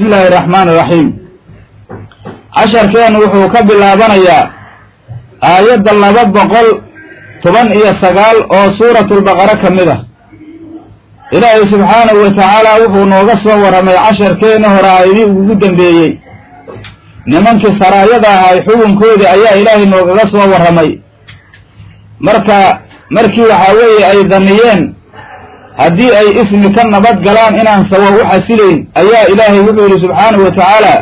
bismi illaahi araxmaani iraxiim casharkeennu wuxuu ka bilaabanayaa aayadda laba boqol toban iyo sagaal oo suuratulbaqara ka mid ah. Ilaahay subxaanahu wa tacaala wuxuu nooga soo warramay casharkeenna hore aayadii ugu dambeeyey. Nimankii saraayada ahay xukunkoodii ayaa ilaahay noogaga soo warramay marka markii waxaa weeye ay daniyeen haddii ay ismi ka nabad galaan inaan sawa u xasilayn ayaa ilaahay wuxuu yidhi subxaanahu wa tacaala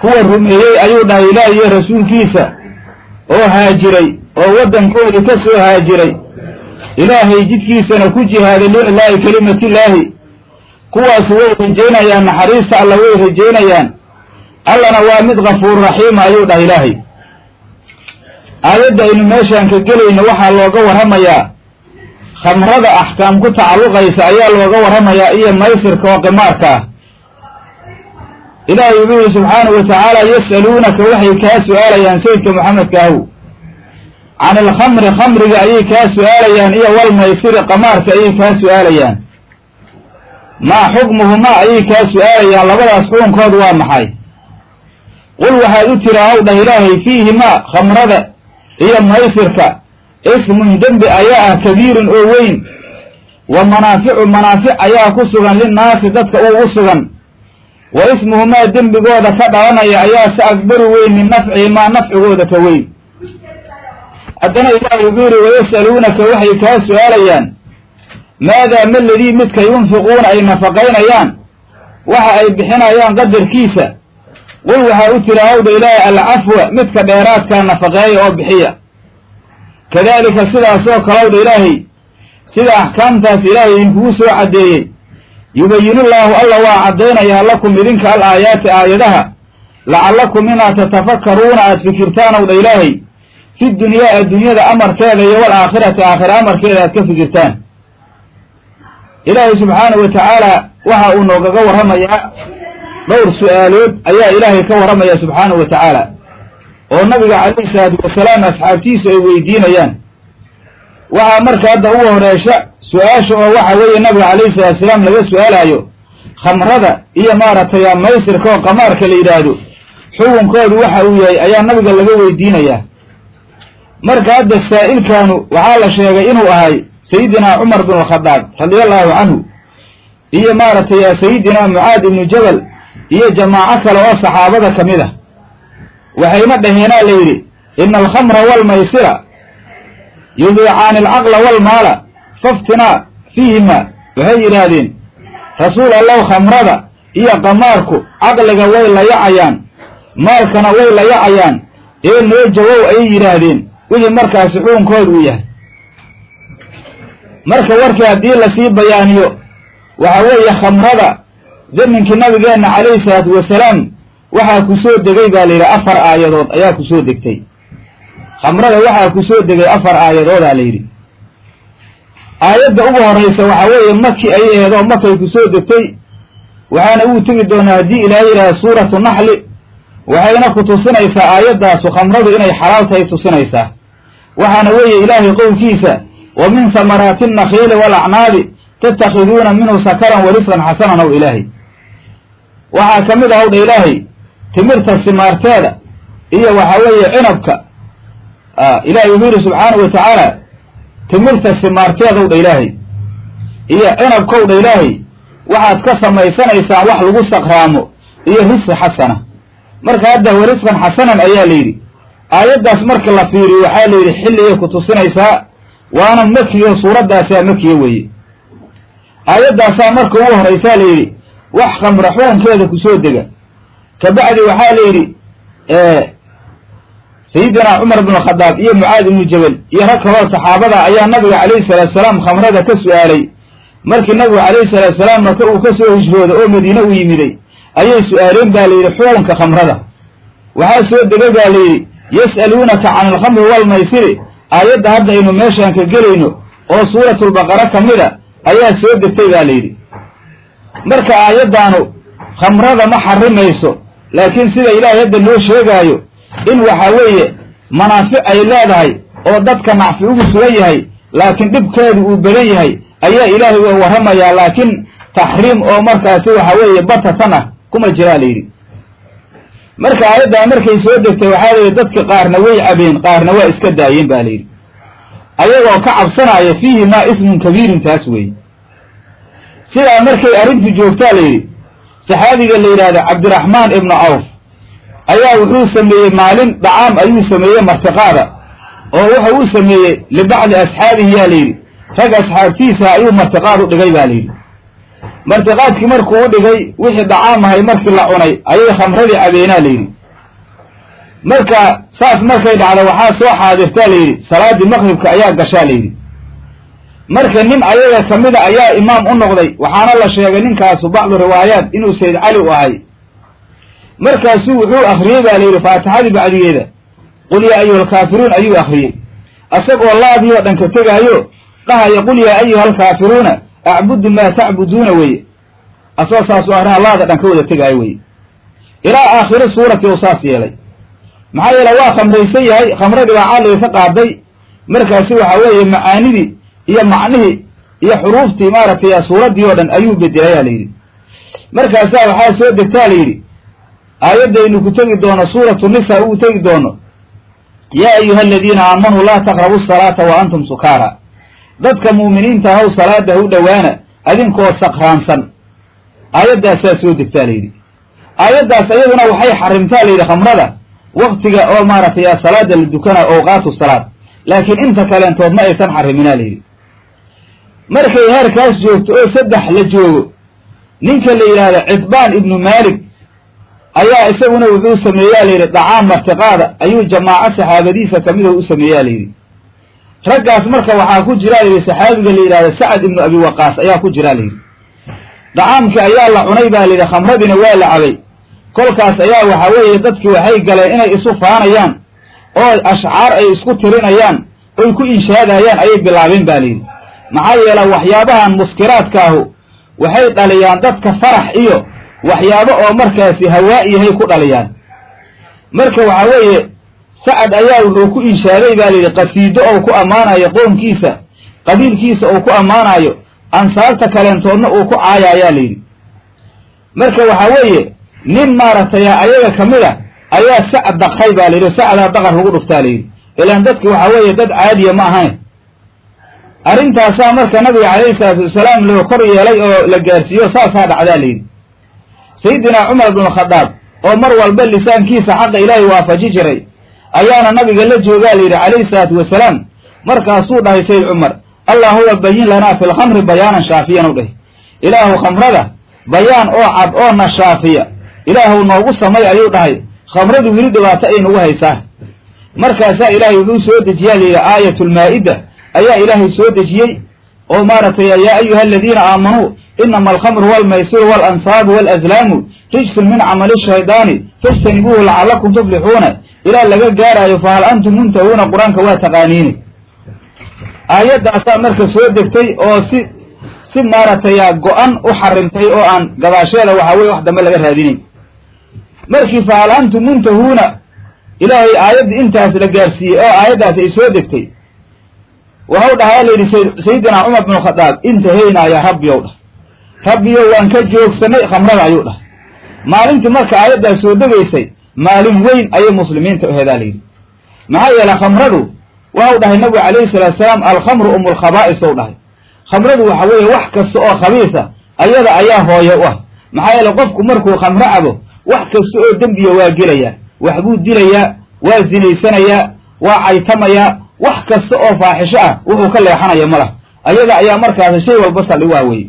kuwa rumeeyey ayuu dhahay ilaah iyo rasuulkiisa oo haajiray oo waddankoodii ka soo haajiray. Ilaahay jidkiisana ku jihaaday liiclaahi kelimatillaahi kuwaasu way rajaynayaan naxariista alla way rajaynayaan allana waa mid kafuur raxiima ayuu dhahay ilaahay. Aayadda aynu meeshaan ka gelayno waxaa looga warramayaa khamrada axkaam ku tacalluqaysa ayaa looga warramayaa iyo maysirka oo qimaarka ah ilaahay wuxuu yihi subxaanahu wa tacaala yas'aluunaka waxay kaa su'aalayaan sayidka maxamedka ahow can ilkhamri khamriga ayay kaa su'aalayaan iyo walmaysiri qamaarka ayay kaa su'aalayaan. Maa xukmuhumaa ayay kaa su'aalayaan? Labadaas xukunkood waa maxay? Qul waxaad u tiri ahow dhah ilaahay fiihimaa khamrada iyo maysirka ismun dembi ayaa ah kabiirun oo weyn. Wa manaaficu manaafic ayaa ku sugan linnaasi dadka uu u sugan. Wa ismuhumaa dembigooda ka dhalanaya ayaa se akbaru weyn min nafcihimaa nafcigooda ka weyn. Haddana ilaahay wuxuu yihi wayas'aluunaka waxay kaa su'aalayaan maadaa ma ladii midka yunfiquuna ay nafaqaynayaan? Waxa ay bixinayaan qadarkiisa. Qul waxaa u tiri hawdha ilaahay alcafwa midka dheeraadkaa nafaqeeya oo bixiya kadaalika sidaasoo kalowdha ilaahay sida axkaamtaas ilaahay idinkugu soo caddeeyey yubayinullaahu alla waa caddaynayaa lakum idinka al aayaati aayadaha lacallakum inaad tatafakkaruuna aad fikirtaan ow dha ilaahay fi dunyaa adduunyada amarkeeda iyo wal aakhirati aakhira amarkeeda aad ka fikirtaan. Ilaahay subxaanahu wa tacaala waxa uu noogaga warramayaa dhowr su'aalood ayaa ilaahay ka warramaya subxaanahu wa tacaala oo nabiga calayhi salaatu wasalaam asxaabtiisu ay weydiinayaan. Waxaa marka hadda ugu horeysha su'aasha oo waxa weeye nabiga calayhi salatu wasalaam laga su'aalaayo khamrada iyo maaragtay maysirka oo qamaarka la yidhaahdo xukunkoodu waxa uu yahay ayaa nabiga laga weydiinayaa. Marka hadda saa'ilkaanu waxaa la sheegay inuu ahay sayidina cumar bin alkhadaab radiallahu canhu iyo maaragtay sayidina mucaad ibnu jabal iyo jamaaco kale oo saxaabada ka mid ah waxayna dhaheenaa la yidhi ina alkhamra waalmaysira yudiicaani alcaqla waalmaala faftinaa fiihima. Waxay yidhaahdeen rasuul allow khamrada iyo qamaarku caqliga way layacayaan maalkana way layacayaan ee noo jawow ayay yidhaahdeen wixii markaasi xukunkooda uu yahay. Marka warkii haddii la sii bayaaniyo waxa weeye khamrada zaminkii nabigeenna calayhi salaatu wasalaam waxaa ku soo degay baa la yidhi afar aayadood ayaa ku soo degtay. Khamrada waxaa ku soo degay afar aayadoodaa la yidhi aayadda ugu horraysa waxaa weeye maki ay aheed oo makay ku degtay waxaana uu tegi doonaa haddii ilaahay yidhaha suuratu naxli waxayna ku tusinaysaa aayaddaasu khamradu inay xalaal tahay tusinaysaa. Waxaana weeye ilaahay qowlkiisa wa min samaraati annakhiili waalacnaabi tattakhiduuna minhu sakaran wa risqan xasanan ow ilaahay. Waxaa ka mid ah ow dha ilaahay timirta simaarteeda iyo waxa weeye cinabka ilahay wuxuu yidhi subxaanahu wa tacaala timirta simaarteedow dha ilaahay iyo cinabkow dha ilaahay waxaad ka samaysanaysaan wax lagu sakraamo iyo risqi xasana. Marka hadda wa risqan xasanan ayaa la yidhi. Aayaddaas marka la fiiriyo waxaa la yidhi xilligay ku tusinaysaa waana makiyo suuraddaasaa makiya weeye. Aayaddaasaa marka ugu horraysaa la yidhi wax khamra xukunkeeda ku soo dega kabacdi waxaa la yidhi sayidina cumar bin khadaab iyo mucaad ibnu jabal iyo rag kaloo saxaabada ayaa nabiga calayhi salaatu salaam khamrada ka su'aalay. Markii nabigu calayhi salaatu salaam maka uu ka soo hijrooday oo madiine u yimiday ayay su'aaleen baa la yidhi xukunka khamrada. Waxaa soo degay baa la yidhi yas'aluunaka can alkhamri waalmaysiri aayadda hadda aynu meeshaan ka gelayno oo suuratulbaqara ka mid a ayaa soo degtay baa la yidhi. Marka aayaddaanu khamrada ma xarimayso laakiin sida ilaahay hadda noo sheegaayo in waxa weeye manaafic ay leedahay oo dadka nacfi ugu sugan yahay laakiin dhibkeedu uu badan yahay ayaa ilaahay u warramayaa laakiin taxriim oo markaasi waxa weeye batatan ah kuma jiraa la yidhi. Marka aayaddaa markay soo degtay waxaa la yidhi dadka qaarna way cabeen qaarna waa iska daayeen ba la yidhi. Ayagoo ka cabsanaya fiihi maa ismun kabiirun taas weeye. Sidaa markay arrintu joogtaa la yidhi saxaabiga la yidhahda cabdiraxmaan ibnu cawf ayaa wuxuu sameeyey maalin dhacaam ayuu sameeyey martiqaada oo wuxuu u sameeyey libacdi asxaabihi yaa la yidhi. Rag asxaabtiisa ayuu martiqaad u dhigay ba la yidhi. Martiqaadkii markuu u dhigay wixii dhacaam ahay markii la cunay ayay khamradii cabeenaa la yidhi. Marka saas markay dhacda waxaa soo xaadirtaa la yidhi salaadii maqribka ayaa gashaa la yidhi marka nin ayaga kamida ayaa imaam u noqday waxaana la sheegay ninkaasu bacdu riwaayaat inuu sayd cali u ahay. Markaasuu wuxuu akriyey ba la yidhi faatixadii bacdigeeda. Qul yaa ayuha alkaafiruun ayuu akriyey asagoo laadii oo dhan ka tegaayo dhahaya qul yaa ayuha alkaafiruuna acbudu maa tacbuduuna weye asagoo saas u akrina laada dhan ka wada tegaayo weye ilaa aakhiri suurati u saas yeelay. Maxaa yeele waa khamraysan yahay khamradii baa caliga ka qaaday. Markaasi waxa weeye macaanidii iyo macnihii iyo xuruuftii maaragtay suuraddii oo dhan ayuu bedelayaa la yidhi. Markaasaa waxaa soo degtaa la yidhi aayaddaynu ku tegi doono suuratu nisa ugu tegi doono. Yaa ayuha aladiina aamanuu laa taqrabu salaata wa antum sukaara. Dadka muuminiinta haw salaada hu dhowaana adinkoo sakraansan. Aayaddaasaa soo degtaa la yidhi. Aayaddaas ayaduna waxay xarimtaa la yidhi khamrada waktiga oo maaragtay salaada la dukana awqaatu salaad. Laakiin inta kaleentood ma aysan xariminaa la yidhi markay heerkaas joogto oo saddex la joogo ninka la yidhaahdo cidbaan ibnu maalik ayaa isaguna wuxuu sameeyaa la yidhi dhacaam martiqaada. Ayuu jamaaco saxaabadiisa kamida u sameeyaa la yidhi. Raggaas marka waxaa ku jira la yidhi saxaabiga la yidhahdo sacad ibnu abi waqaas ayaa ku jira la yidhi. Dhacaamki ayaa la cunay baa la yidhi khamradiina waa la cabay. Kolkaas ayaa waxa weeye dadkii waxay galeen inay isu faanayaan oo ashcaar ay isku tirinayaan oy ku inshaadayaan ayay bilaabeen ba la yidhi maxaa yeele waxyaabahan muskiraadkaahu waxay dhaliyaan dadka farax iyo waxyaabo oo markaasi hawaa'iyahay ku dhaliyaan. Marka waxa weeye sacad ayaa wuxuu ku inshaaday ba la yidhi qasiido ou ku ammaanayo qoomkiisa qabiilkiisa uu ku ammaanayo ansaarta kaleentoodna uu ku caayayaa la yidhi marka waxa weeye nin maaragtay ayaga ka mid a ayaa sacad dakray ba la yidhi sacdaa daqar lagu dhuftaa la yidhi ilaan dadki waxa weeye dad caadiya ma ahayn arrintaasaa marka nabiga calayhi salaatu wasalaam loo kor yeelay oo la gaarsiiyo saasaa dhacdaa la yidhi. Sayidinaa cumar bnu khadaab oo mar walba lisaankiisa xaqa ilaahay waafaji jiray ayaana nabiga la joogaa la yidhi calayhi salaatu wasalaam markaasuu dhahay sayid cumar allaahuma bayin lanaa fi lkhamri bayaanan shaafiyan u dheh ilaahu khamrada bayaan oo cad oo na shaafiya ilaahu noogu samay ayuu dhahay. Khamradu weli dhibaato ay nagu haysaa. Markaasaa ilaahay wuxuu soo dejiyaa layidhi aayatulmaa-ida ayaa ilaahay soo dejiyey oo maaragtay yaa ayuha aladiina aamanuu inama alkhamru walmaysiru waalansaabu waalazlaamu rijsun min camali shaydaani fajtanibuuhu lacalakum tuflixuuna. Ilaa laga gaaraayo fahal antum muntahuuna? Qur'aanka waa taqaaniini aayaddaasaa marka soo degtay oo si si maaragtay go-an u xarimtay oo aan gadaasheeda waxaa weye wax dambe laga raadinayn markii fahal antum muntahuuna? Ilaahay aayaddii intaas la gaarsiiyey oo aayaddaas ay soo degtay waxau dhahaa la yidhi sayidina cumar binu khadaab intahaynaa yaa rabbiyow dhah rabbiyo waan ka joogsanay khamrada ayuu dhahay maalintii marka aayaddaas soo degaysay maalin weyn ayay muslimiinta uhedaa la yidhi. Maxaa yeele khamradu waxau dhahay nabigu calayhi salaatu salaam alkhamru umulkhabaa'is ou dhahay. Khamradu waxa weeye wax kasta oo khabiisa ayada ayaa hooye u ah. Maxaa yeele qofku markuu khamro cabo wax kasta oo dembiya waa gelayaa. Waxbuu dilayaa waa zinaysanayaa waa caytamayaa wax kasta oo faaxisho ah wuxuu ka leexanaya ma lah ayada ayaa markaasi shay walba saldhi waa weye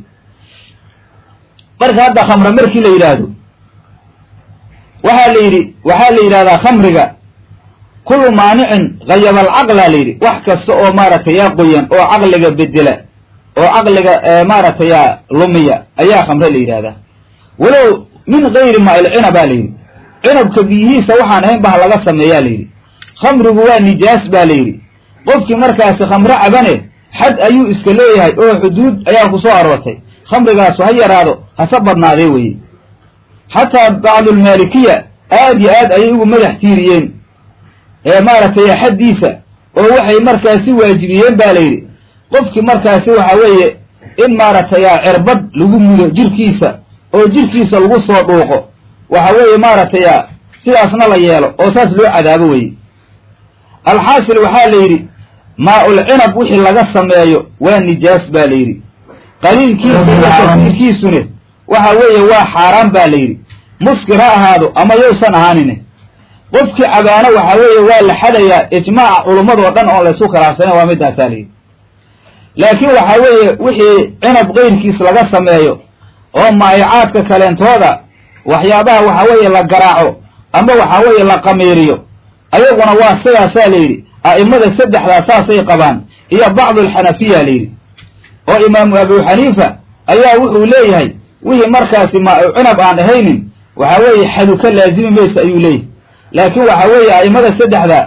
marka hadda khamre markii la yidhaahdo waxaa la yidhi waxaa la yidhahdaa khamriga kullu maanicin hayaba alcaqla la yidhi. Wax kasta oo maaragtay yaa qoyan oo caqliga bedela oo caqliga maaragtay yaa lumiya ayaa khamre la yidhahdaa walow min gayri maail cinabaa la yidhi. Cinabka biyihiisa waxaan ahayn bah laga sameeyaa la yidhi. Khamrigu waa nijaas baa la yidhi qofkii markaasi khamro cabane xad ayuu iska leeyahay oo xuduud ayaa ku soo aroortay khamrigaasu ha yaraado hase badnaadee weye xataa bacdulmaalikiya aad yo aad ayay ugu madax tiiriyeen. Ee maaragtay xaddiisa oo waxay markaasi waajibiyeen ba la yidhi. Qofkii markaasi waxa weeye in maaragtay cirbad lagu mudo jirkiisa oo jirkiisa lagu soo dhuuqo waxa weeye maaragtay sidaasna la yeelo oo saas loo cadaabo weye alxaasil waxaa la yidhi maa-ul cinab wixii laga sameeyo waa nijaas baa la yidhi. Qaliilkiisa iyo kasiirkiisune waxa weeye waa xaaraan baa la yidhi. Muskir ha ahaado ama yowsan ahaanine. Qofkii cabaano waxa weeye waa la xadayaa ijmaaca culummadoo dhan oon laysu khilaafsanen waa midaasaa la yidhi. Laakiin waxa weeye wixii cinab keyrkiis laga sameeyo oo maayacaadka kaleentooda waxyaabaha waxa weeye la garaaco ama waxa weeye la qamiiriyo ayaguna waa sidaasaa la yidhi a'imada saddexdaa saasay qabaan. Iyo bacdulxanafiya la yidhi. Oo imaamu abu xaniifa ayaa wuxuu leeyahay wixii markaasi maa cinab aan ahaynin waxa weeye xadu ka laazimi maysa ayuu leeyahay. Laakiin waxa weeye a'imada saddexda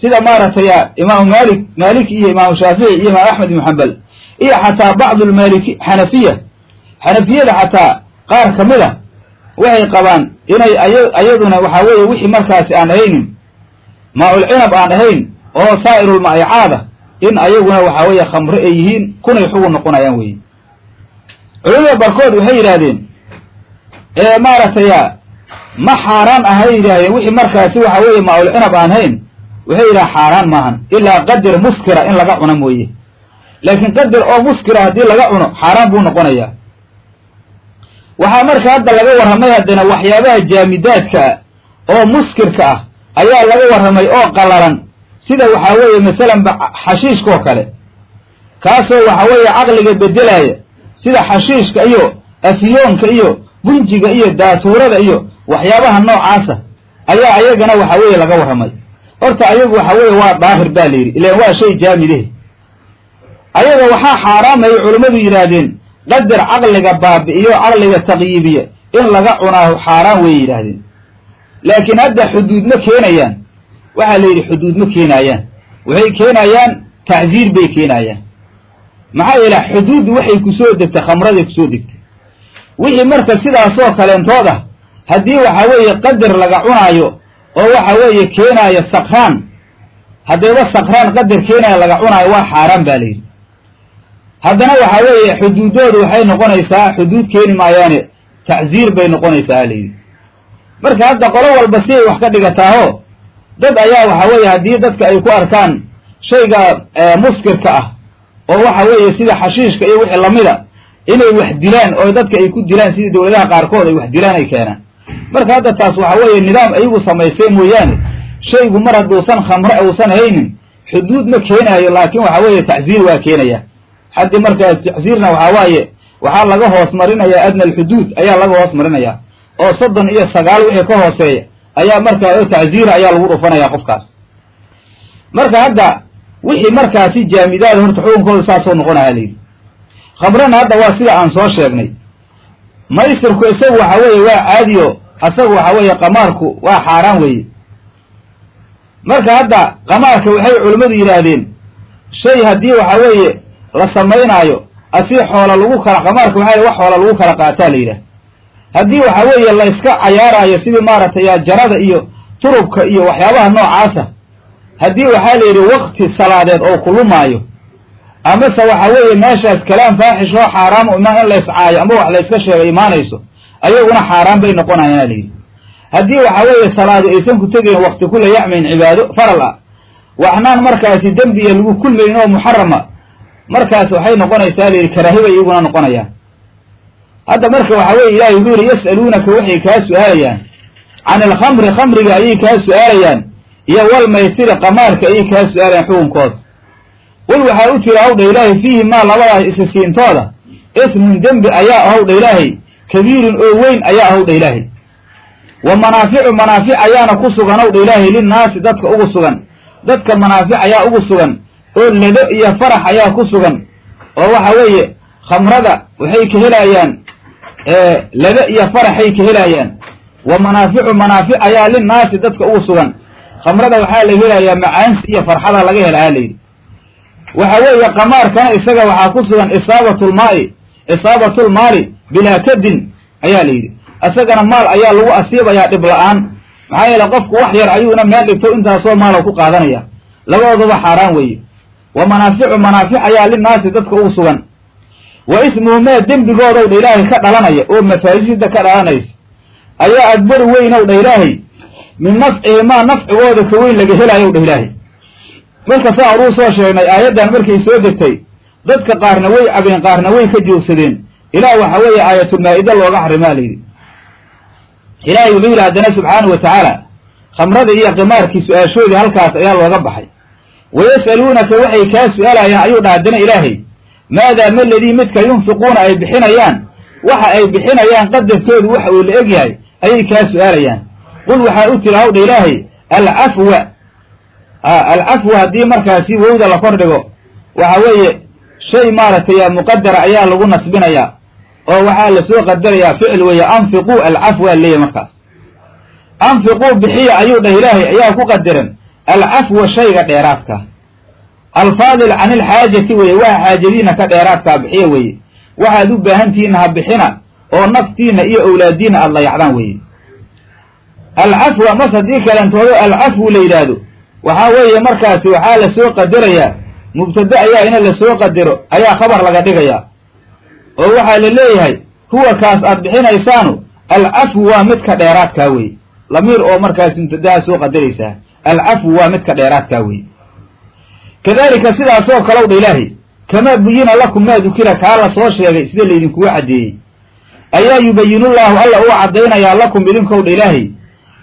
sida maaragtay imaamu maalik maaliki iyo imaamu shaafici iyo imaam axmed ibnu xambal iyo xataa bacdulmaliki xanafiya xanafiyada xataa qaar ka mid a waxay qabaan inay aya ayaduna waxa weeye wixii markaasi aan ahaynin maa-ul aan ahayn oo saa'irulmaa'icaada in ayaguna waxa weeye khamre ay yihiin kunay xugun noqonayaan weye culimada barkood waxay yidhaahdeen ee maaragtay ma xaaraan ahay yidhahdeen wixii markaasi waxa weeye maa-ul cinab aan ahayn waxay yidhaha xaaraan maahan ilaa qadar muskira in laga cuno mooye. Laakiin qadar oo muskira haddii laga cuno xaaraan buu noqonayaa. Waxaa marka hadda laga warramay haddana waxyaabaha jaamidaadka ah oo muskirka ah ayaa laga warramay oo qalalan sida waxaa weeye masalanba xashiishkaoo kale. Kaasoo waxa weeye caqliga bedelaaya sida xashiishka iyo afiyoonka iyo bunjiga iyo daatuurada iyo waxyaabaha noocaasa ayaa ayagana waxa weeye laga warramay. Horta ayagu waxa weeye waa daahir baa la yidhi ilaan waa shay jaamideh ayaga waxaa xaaraamaya culammadu yidhaahdeen qadar caqliga baabi'iyo caqliga taqyiibiya in laga cunaaho xaaraan way yidhaahdeen. Laakiin hadda xuduud ma keenayaan waxaa la yidhi xuduud ma keenaayaan. Waxay keenayaan tacziir bay keenayaan maxaa yeele xuduuddu waxay ku soo degtay khamraday ku soo degtay. Wixii marka sidaasoo kaleentood ah haddii waxa weeye qadar laga cunaayo oo waxa weeye keenaaya sakraan haddayba sakraan qadar keenaaya laga cunaayo waa xaaraan baa la yidhi. Haddana waxa weeye xuduuddoodu waxay noqonaysaa xuduud keeni maayaane tacziir bay noqonaysaa la yidhi. Marka hadda qolo walba si ay wax ka dhigataaho dad ayaa waxa weeye haddii dadka ay ku arkaan shayga muskirka ah oo waxa weeye sida xashiishka iyo wixii lamida inay wax dilaan oo dadka ay ku dilaan sidii dawladaha qaarkood ay wax dilaan ay keenaan. Marka hadda taas waxa weeye nidaam ayagu samaysay mooyaane. Shaygu mar hadduusan khamre uusan haynin xuduud ma keenaayo laakiin waxa weeye tacziir waa keenaya. Xaddi markaa tacziirna waxaa waaye waxaa laga hoos marinayaa adna alxuduud ayaa laga hoos marinayaa. Oo soddon iyo sagaal wixii ka hooseeya ayaa markaa oo tacziira ayaa lagu dhufanaya qofkaas. Marka hadda wixii markaasi jaamidaada horta xukunkooda saasoo noqonaya layidhi khamrana hadda waa sida aan soo sheegnay. Maysirku isagu waxa weeye waa caadiyo asagu waxa weeye qamaarku waa xaaraan weeye. Marka hadda qamaarka waxay culimmadu yidhaahdeen shay haddii waxa weeye la samaynaayo asii xoola lagu kala qamaarka waxaa wax xoola lagu kala qaataa la yidhaah haddii waxa weeye la iska cayaaraayo sidii maaragtay jarada iyo turubka iyo waxyaabaha noocaasa haddii waxaa la yidhi wakti salaadeed oo kulumaayo amase waxa weeye meeshaas kalaam faaxish oo xaaraam in la iscaayo ama wax la yska sheego imaanayso ayaguna xaaraan bay noqonayaan la yidhi. Haddii waxa weeye salaadu aysan ku tegayn wakti kula yacmayn cibaado faral ah. Waxnaan markaasi dembiya lagu kulmayn oo muxarama markaas waxay noqonaysaa la yidhi karaahiba iyaguna noqonayaan hadda marka waxa weye ilahay wuxuu yidhi yas'aluunaka waxay kaa su'aalayaan. Can alkhamri khamriga ayay kaa su'aalayaan iyo walmaysiri qamaarka ayay kaa su'aalayaan xukunkooda qul waxaa u tiri hawdha ilaahay fiihi maa labadaas isisiintooda ismun dembi ayaa ahowdha ilaahay kabiirun oo weyn ayaa ahowdha ilaahay. Wa manaaficu manaafic ayaana ku sugan howdha ilaahay linnaasi dadka ugu sugan. Dadka manaafic ayaa ugu sugan oo lado iyo farax ayaa ku sugan. Oo waxa weeye khamrada waxay ka helayaan lado iyo faraxay ka helayaan. Wa manaaficu manaafic ayaa linnaasi dadka ugu sugan. Khamrada waxaa la helayaa macaansi iyo farxada laga helaa layidhi waxa weeye qamaarkana isaga waxaa ku sugan isaabatulmaai isaabatulmaali bilaa kadin ayaa la yidhi. Isagana maal ayaa lagu asiibayaa dhib la'aan. Maxaa yeele qofku wax yar ayuuna meel dhigto intaasoo maalo ku qaadanaya. Labadoodaba xaaraan weeye. Wa manaaficu manaafic ayaa linnaasi dadka ugu sugan wa ismuhu mee dembigoodow dha ilaahay ka dhalanaya oo mafaasida ka dhalanaysa. Ayaa akbaru weynow dhah ilaahay. Min nafcihimaa nafcigooda ka weyn laga helaayow dhah ilaahay. Marka saa horuu soo sheegnay aayaddan markay soo degtay dadka qaarna way cabeen qaarna way ka joogsadeen. Ilaah waxa weeye aayatulmaa-ida looga xarimaa layidhi ilaahay wuxuu yidhi haddana subxaanahu wa tacaala khamrada iyo qimaarkii su'aashoodii halkaas ayaa looga baxay. Wayas'aluunaka waxay kaa su'aalayaan ayuu dha haddana ilaahay maadaa ma ladii midka yunfiquuna ay bixinayaan? Waxa ay bixinayaan qadarkoodu waxa uu la eg yahay ayay kaa su'aalayaan. Qul waxaa u tiri hawdha ilaahay alcafwa alcafwa haddii markaasi wowda la kor dhigo waxa weeye shay maaragtay muqadara ayaa lagu nasbinayaa oo waxaa la soo qadarayaa ficil weeye anfiquu alcafwa leeyahy markaas. Anfiquu bixiya ayuu dhah ilaahay ayaa ku qadaran alcafwa shayga dheeraadka alfaadil can ilxaajati weye waxa xaajadiina ka dheeraadkaa bixiya weeye waxaad u baahantihiinna ha bixina oo naftiina iyo owlaadiina aada layacdaan weeye alcafwa mas haddii kalentoodo alcafwu la yidhaahdo. Waxaa weeye markaasi waxaa la soo qadarayaa mubtade ayaa ina la soo qadaro ayaa khabar laga dhigayaa. Oo waxaa la leeyahay huwa kaas aad bixinaysaanu alcafwu waa midka dheeraadkaa weye lamiir oo markaasi mubtadaha soo qadaraysaa alcafwu waa midka dheeraadkaa weye kadalika sidaasoo kalow dha ilaahay kamaa buyina lakum maa dukira kaa la soo sheegay sida laydinkuga caddeeyey ayaa yubayinullaahu alla uu caddaynayaa lakum idinkow dha ilaahay.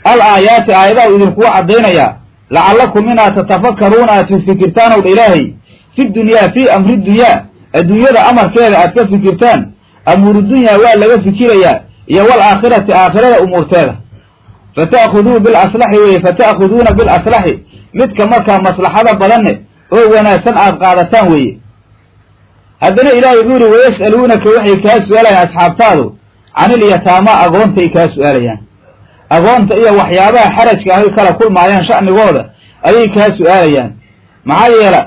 Al aayaati aayadaha u idinkuga caddaynayaa lacallakum inaad tatafakaruuna aad fifikirtaanow dha ilaahay. Fi dunyaa fii amri dunyaa adduunyada amarkeeda aad ka fikirtaan amuuru dunyaa waa laga fikirayaa iyo wal aakhirati aakhirada umuurteeda. Fata'khuduu bilaslaxi weye fata'khuduuna bilaslaxi midka markaa maslaxada badanne oo wanaagsan aad qaadataan weeye. Haddana ilaahay wuxuu yihi wayas'aluunaka waxay kaa su'aalayaan asxaabtaadu canilyataama agoontay kaa su'aalayaan. Agoonta iyo waxyaabaha xarajka ahay kala kulmaayaan sha'nigooda ayay kaa su'aalayaan. Maxaa yeela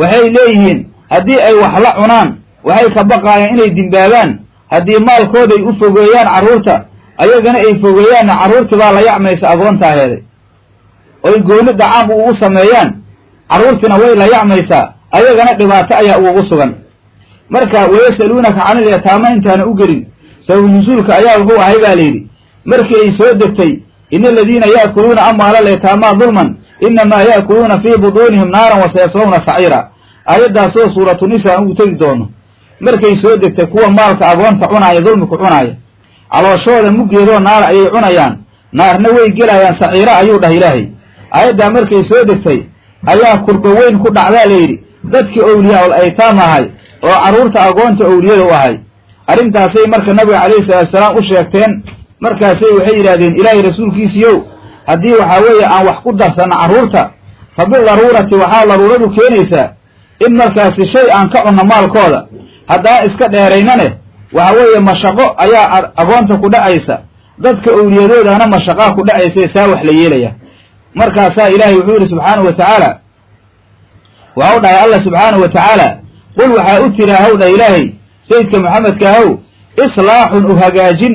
waxay leeyihiin haddii ay wax la cunaan waxay ka baqaayaan inay dimbaabaan haddii maalkooday u fogeeyaan carruurta ayagana ay fogeeyaanna carruurtii baa la yacmaysa agoontaaheeday oy gooni dacaam ugu sameeyaan carruurtiina way la yacmaysaa. Ayagana dhibaato ayaa ugu sugan. Marka wayas'aluunaka canil yataama intaana u gelin. Sabab nusuulka ayaa wuxuu ahay baa layidhi markii ay soo degtay ina aladiina ya'kuluuna amwaala alyataamaa dulman inamaa ya'kuluuna fii buduunihim naaran wasayaslawna saciira. Aayaddaasoo suuratu nisaa ugu tegi doono. Markay soo degtay kuwa maalka agoonta cunaaya dulmiku cunaaya. Calooshooda muggeedoo naara ayay cunayaan. Naarna way gelayaan saciira ayuu dhah ilaahay. Aayaddaa markay soo degtay ayaa kurba weyn ku dhacdaa layidhi dadkii owliyaa ul aytaam ahay oo carruurta agoonta owliyada u ahay. Arrintaasay marka nabiga calayhi salaatusalaam u sheegteen. Markaasay waxay yidhahdeen ilaahay rasuulkiisiiyow haddii waxaa weeye aan wax ku darsanno carruurta fa bidaruurati waxaa daruuradu keenaysaa in markaasi shay aan ka cunno maalkooda. Haddaan iska dheeraynane waxa weeye mashaqo ayaa agoonta ku dhacaysa. Dadka owliyadoodana mashaqaa ku dhacaysa saa wax la yeelaya markaasaa ilaahay wuxuu yidhi subxaanahu wa tacaala waxau dhahay allah subxaanahu wa tacaala. Qul waxaa u tiri ahow ilaahay sayidka maxamedka ahow islaaxun u hagaajin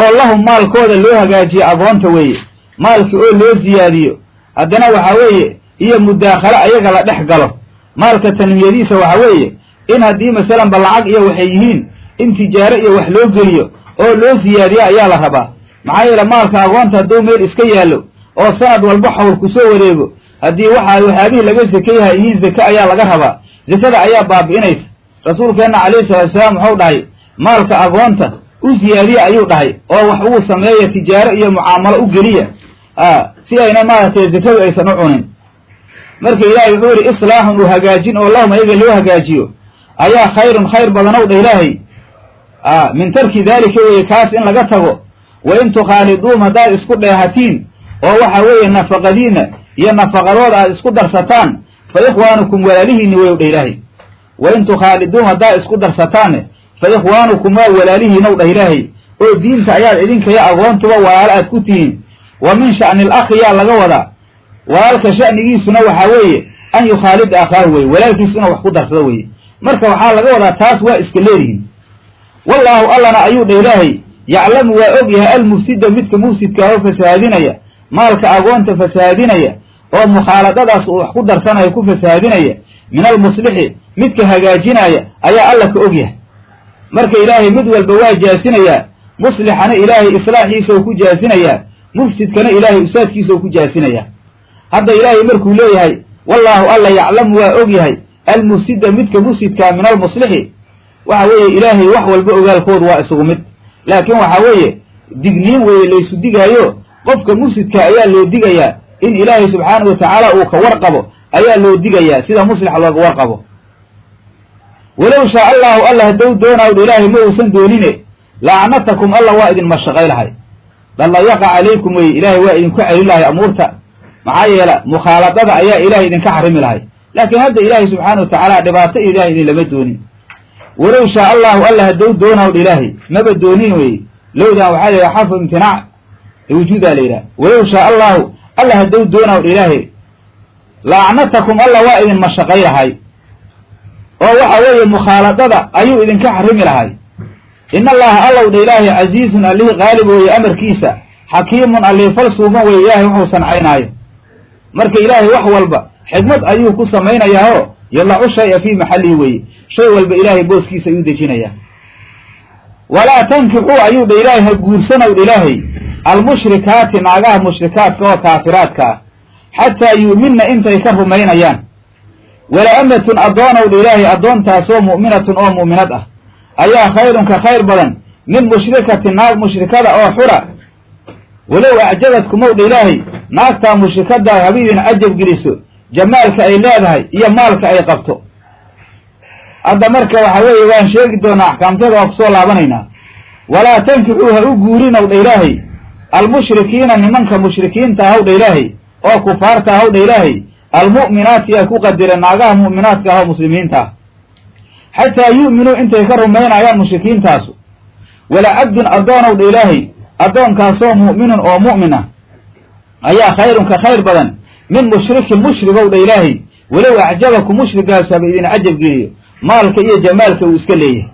oo lahum maalkooda loo hagaajiyo agoonta weeye. Maalkii oo loo siyaadiyo haddana waxa weeye iyo mudaakhalo ayaga la dhex galo. Maalka tanmiyadiisa waxa weeye in haddii masalanba lacag iyo waxay yihiin in tijaaro iyo wax loo geliyo oo loo siyaadiyo ayaa la rabaa. Maxaa yeele maalka agoonta hadduu meel iska yaallo oo sanad walba xawl ku soo wareego. Haddii waxa waxyaabihii laga zekeyaha yihiin zeke ayaa laga rabaa zekada ayaa baabi'inaysa. Rasuulkeenna calayhi salaatusalaam wuxuu dhahay maalka agoonta u siyaadiya ayuu dhahay oo wax uu sameeya tijaaro iyo mucaamalo u geliya. Si ayna maaragtay zekadu aysan u cunin. Marka ilaahay wuxuu yidhi islaaxun u hagaajin oo lahum ayaga loo hagaajiyo. Ayaa khayrun khayr badanow dha ilaahay. Min tarki daalika weeye kaas in laga tago wa in tukhaaliduum haddaad isku dheehatiin oo waxa weeye nafaqadiinna iyo nafaqadooda aad isku darsataan fa ikhwaanukum walaalihiinni weyow dha ilaahay. Wa in tukhaaliduum haddaad isku darsataanne fa ikhwaanukum waa walaalihiinow dhah ilaahay. Oo diinta ayaad idinkaya agoontuba walaalo aad ku tihiin. Wa min sha'ni al akhi yaa laga wadaa walaalka sha'nigiisuna waxaa weeye an yukhaalida akhaahu weye walaalkiisu inuu wax ku darsado weye marka waxaa laga wadaa taas waa iska leedihin wallaahu allana ayuu dha ilaahay yaclamu waa og yahay almufsida midka mufsidka oo fasahaadinaya maalka agoonta fasahaadinaya oo mukhaaladadaas uu wax ku darsanayo ku fasahaadinaya min almuslixi midka hagaajinaya ayaa alla ka og yahay. Marka ilaahay mid walba waa jaasinayaa muslixana ilaahay islaaxiisa u ku jaasinayaa mufsidkana ilaahay usaadkiisa u ku jaasinayaa. Hadda ilaahay markuu leeyahay wallaahu alla yaclamu waa og yahay almufsida midka mufsidkaa min almuslixi waxa weeye ilaahay wax walba ogaalkoodu waa isugu mid. Laakiin waxa weeye digniin weeye laysu digaayo qofka mufsidka ayaa loo digayaa in ilaahay subxaanahu watacaala uu ka warqabo ayaa loo digayaa sida muslix looga warqabo. Walow shaa allahu alla haddou doonaaw ilaahay ma uusan doonine lacnatakum alla waa idin mashaqay lahay. Dallayaqa calaykum weye ilaahay waa idinku celin lahay amuurta. Maxaa yeela mukhaaladada ayaa ilaahay idinka xarimi lahay. Laakiin hadda ilaahay subxaana watacaala dhibaato iyo ilahay idin lama doonin. Walow shaa allahu alla haddou doonaaw ilaahay maba doonin weye lowdan waxaa la yidhaha xarfu imtinaac wujuudaa la yidhaha. Walow shaa allahu alla haddou doonaaw ilaahay lacnatakum alla waa idin mashaqay lahay. Oo waxa weeye mukhaaladada ayuu idinka xarimi lahay. Ina allaha allow dha ilaahay casiizun allihii qaalib weeye amarkiisa xakiimun allihii falsuuban weeye ilaahay wuxuu sancaynaayo marka ilaahay wax walba xikmad ayuu ku samaynayaao yadacu shay-a fii maxallihi weeye. Shay walba ilaahay booskiisa ayuu dejinayaa walaa tankixuu ayuu dha ilaahay ha guursanow dha ilaahay almushrikaati naagaha mushrikaadka oo kaafiraadka ah xataa yu'minna intay ka rumaynayaan. Wala amatun addoonow dha ilaahay addoontaasoo mu'minatun oo mu'minad ah. Ayaa khayrun ka khayr badan min mushrikatin naag mushrikada oo xura. Walow acjabadkumow dha ilaahay naagtaa mushrikadaa habiidin cajab geliso jamaalka ay leedahay iyo maalka ay qabto. Hadda marka waxa weeye waan sheegi doonaa axkaamteeda waan ku soo laabanaynaa. Walaa tankixuu ha u guurinow dha ilaahay almushrikiina nimanka mushrikiinta ahaw dha ilaahay oo kufaarta ahaw dha ilaahay almu'minaati yaa ku qadira naagaha mu'minaadka ah oo muslimiinta ah. Xataa yu'minuu intay ka rumaynayaan mushrikiintaasu wala cabdun addoonow dha ilaahay addoonkaasoo mu'minun oo mu'min ah ayaa khayrun ka khayr badan. Min mushrikin mushrigow dha ilaahay walow acjabaku mushrigaasu haba idin cajab geliyo maalka iyo jamaalka uu iska leeyahay.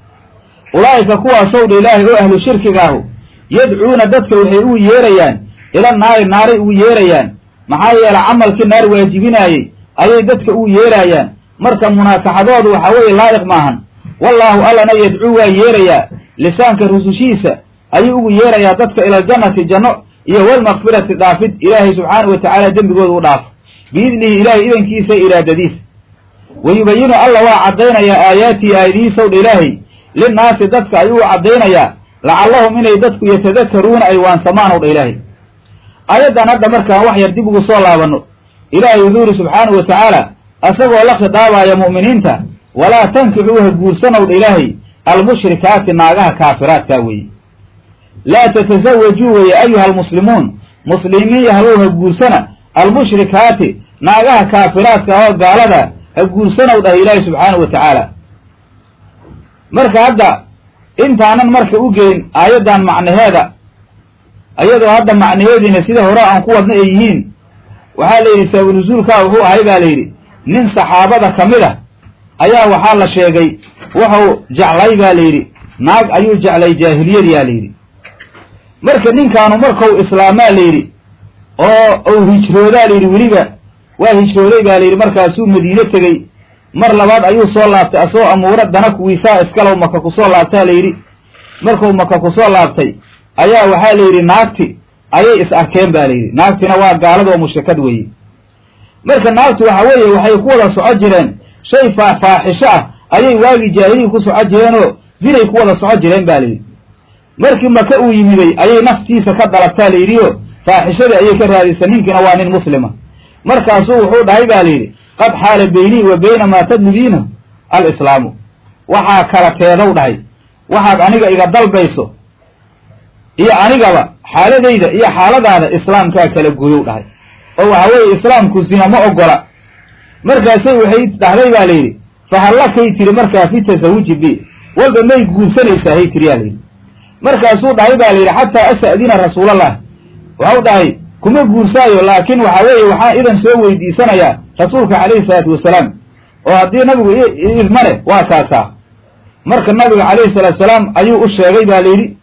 Ulaa'ika kuwaasow dha ilaahay oo ahlu shirkiga ahu yadcuuna dadka waxay ugu yeerayaan ila naari naaray ugu yeerayaan. Maxaa yeele camalkii naar waajibinaayey ayay dadka ugu yeeraayaan marka munaasaxadoodu waxa weeye laa'iq maahan wallaahu allana yadcuu waa yeerayaa. Lisaanka rusushiisa ayuu ugu yeerayaa dadka ilaljannati janno iyo walmakfirati dhaafid. Ilaahay subxaanahu watacaala dembigooda u dhaafo biidnihi ilaahay idankiisa iraadadiisa. Wayubayinu alla waa caddaynayaa aayaatihi aayadihiisow dha ilaahay. Linnaasi dadka ayuu caddaynayaa lacallahum inay dadku yatadakaruuna ay waansamaanow dha ilaahay. Aayaddan hadda markaan wax yar dib ugu soo laabanno ilaahay wuxuu yidhi subxaanahu wa tacaala asagoo la khidaabaaya mu'miniinta walaa tankixuu ha guursanow dha ilaahay almushrikaati naagaha kaafiraadkaa weeye laa tatasawajuu weeye ayuha almuslimuun muslimiin yahlow ha guursana almushrikaati naagaha kaafiraadka oo gaalada ha guursanow dhah ilaahay subxaanahu wa tacaala. Marka hadda intaanan marka u geyn aayaddan macnaheeda ayadoo hadda macnaheediina sida hore aan ku wadna ay yihiin waxaa la yidhi sababu nusuulkaa wuxuu ahay baa la yidhi nin saxaabada ka mid a ayaa waxaa la sheegay wuxuu jeclay baa la yidhi naag ayuu jeclay jaahiliyadiyaa la yidhi. Marka ninkaanu markau islaamaa la yidhi oo uu hijroodaa la yidhi weliba waa hijrooday baa la yidhi markaasuu madiine tegey mar labaad ayuu soo laabtay asagoo amuuro dana kuwiisaa iskalow maka ku soo laabtaa la yidhi. Markuu maka ku soo laabtay ayaa waxaa la yidhi naagti ayay is arkeen ba la yidhi. Naagtina waa gaalada oo mushrikad weeye. Marka naagtu waxa weeye waxay ku wada soco jireen shay faa faaxisho ah ayay waagii jaahiliyi ku soco jireenoo zinay ku wada soco jireen ba la yidhi. Markii maka uu yimiday ayay naftiisa ka dalabtaa la yidhiyo faaxishadii ayay ka raadisa ninkiina waa nin muslima. Markaasuu wuxuu dhahay ba la yidhi qad xaala beynii wa beyna maa tadlubiina alislaamu. Waxaa kala teedow dhahay waxaad aniga iga dalbayso iyo anigaba xaaladayda iyo xaaladaada islaamkaa kala gooyow dhahay. Oo waxa weeye islaamku zina ma ogola markaasay waxay dhahday baa la yidhi fahallakay tiri markaa fi tasawuji bi walba may guursanaysaa hay tiri yaa la yidhi markaasuu dhahay baa la yidhi xataa asta'dina rasuulallah. Waxau dhahay kuma guursaayo laakiin waxa weeye waxaan idan soo weydiisanayaa rasuulka calayhi salaatu wasalaam oo haddii nabigu idma leh waa kaasaa marka nabiga calayhi salaatu salaam ayuu u sheegay ba la yidhi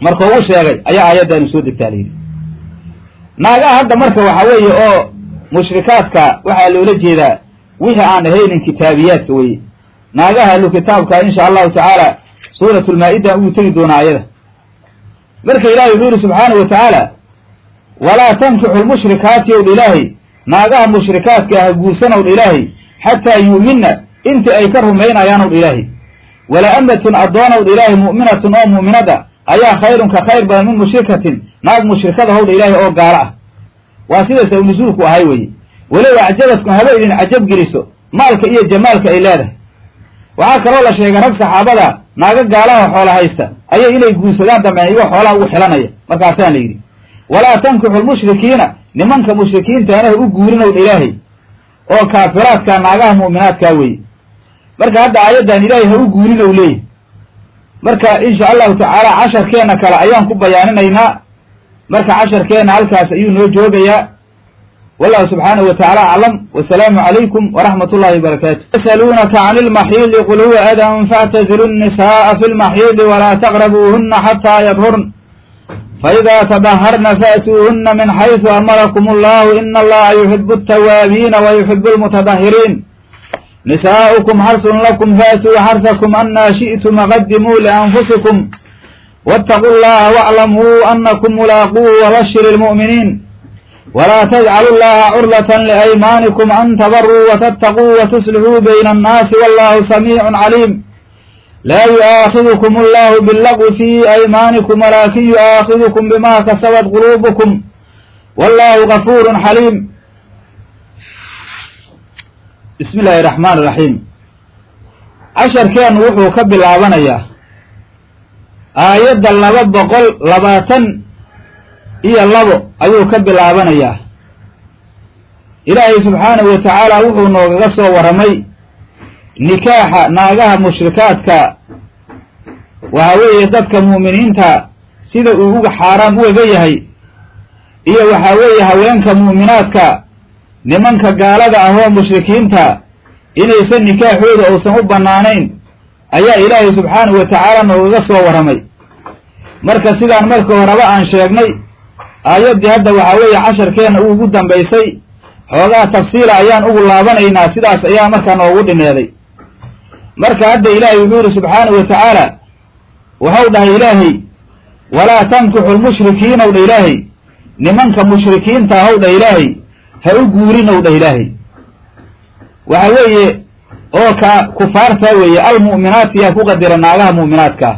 markuu u sheegay ayaa aayaddaanu soo degtaa la yidhi. Naagaha hadda marka waxa weeye oo mushrikaadka waxaa loola jeedaa wixii aan ahaynin kitaabiyaadka weye naagaha ahlu kitaabka insha allahu tacaala suuratulmaa-ida ugu tegi doonaa ayada marka ilaahay wuxuu yihi subxaana wa tacaala walaa tankixu lmushrikaati ow ilaahay naagaha mushrikaadka ha guursanow dha ilaahay xataa yu'minna inta ay ka rumaynayaanow dha ilaahay. Wala amatun addoonow dha ilaahay mu'minatun oo mu'minada ayaa khayrun ka khayr badan min mushrikatin naag mushrikada howdha ilaahay oo gaalo ah. Waa sida saw nusuulku ahay weye walow acjabadkum haba idin cajab geliso maalka iyo jamaalka ay leedahay. Waxaa kaloo la sheegay rag saxaabada naaga gaalaha xoola haysta ayay inay guursadaan dambe iyagoo xoolaha ugu xilanaya. Markaasaa la yidhi walaa tankixu lmushrikiina nimanka mushrikiintaana ha u guurinow ilaahay oo kaafiraadka naagaha mu'minaadkaa weye marka hadda aayaddan ilaahay ha u guurinow leeyahy marka insha allahu tacaala casharkeenna kale ayaan ku bayaaninaynaa. Marka casharkeenna halkaas ayuu noo joogayaa. Wallahu subxaanahu wa aclam. Wasalaamu calaykum waraxmat ullahi wabarakaatu yasaluunaka can ilmaxiidi qul huwa adan faactazilu nnisaaa fi lmaxiidi walaa taqrabuuhuna xataa yadhurn faإida tadaharna faأtuuhuna min xaysu amarakum allahu ina allaha yuxibu الtawaabiina wayuxibu اlmutadahiriin nisaa'ukum xarsun lakum faatuu xarsakum anaa shi'tum qadimuu lianfusikum wاtaquu llaha wاclamuu anakum mulaaquuhu wabashir اlmu'miniin walaa tajcalu llaha curdata liaymaanikum an tabaruu watattaquu watuslixuu bayna annaasi wallahu samiicu caliim laa yu'aakidukum allahu billagwi fi aymaanikum walaakin yu'aakidukum bima kasabat quluubukum wallahu gafuurun xaliim bismi illaahi raxmaan iraxiim casharkeennu wuxuu ka bilaabanayaa aayadda laba boqol labaatan iyo labo ayuu ka bilaabanayaa ilaahay subxaanahu wa tacaala wuxuu noogaga soo warramay nikaaxa naagaha mushrikaadka waxa weeye dadka mu'miniinta sida uu uga xaaraam ugaga yahay iyo waxaa weeye haweenka mu'minaadka nimanka gaalada ah oo mushrikiinta inaysan nikaaxooda uusan u bannaanayn ayaa ilaahay subxaanahu wa tacaala noogaga soo warramay marka sidaan marka horeba aan sheegnay aayaddii hadda waxaa weeye casharkeenna ugu dambaysay xoogaa tafsiila ayaan ugu laabanaynaa sidaas ayaa markaa noogu dhimeeday marka hadda ilaahay wuxuu yidhi subxaanahu wa tacaala waxau dhahay ilaahay walaa tankixu lmushrikiinow dha ilaahay. Nimanka mushrikiinta ahow dha ilaahay. Ha u guurinow dha ilaahay. Waxa weeye oo ka kufaartaa weeye almu'minaati yaa ku qadira naagaha mu'minaadkaa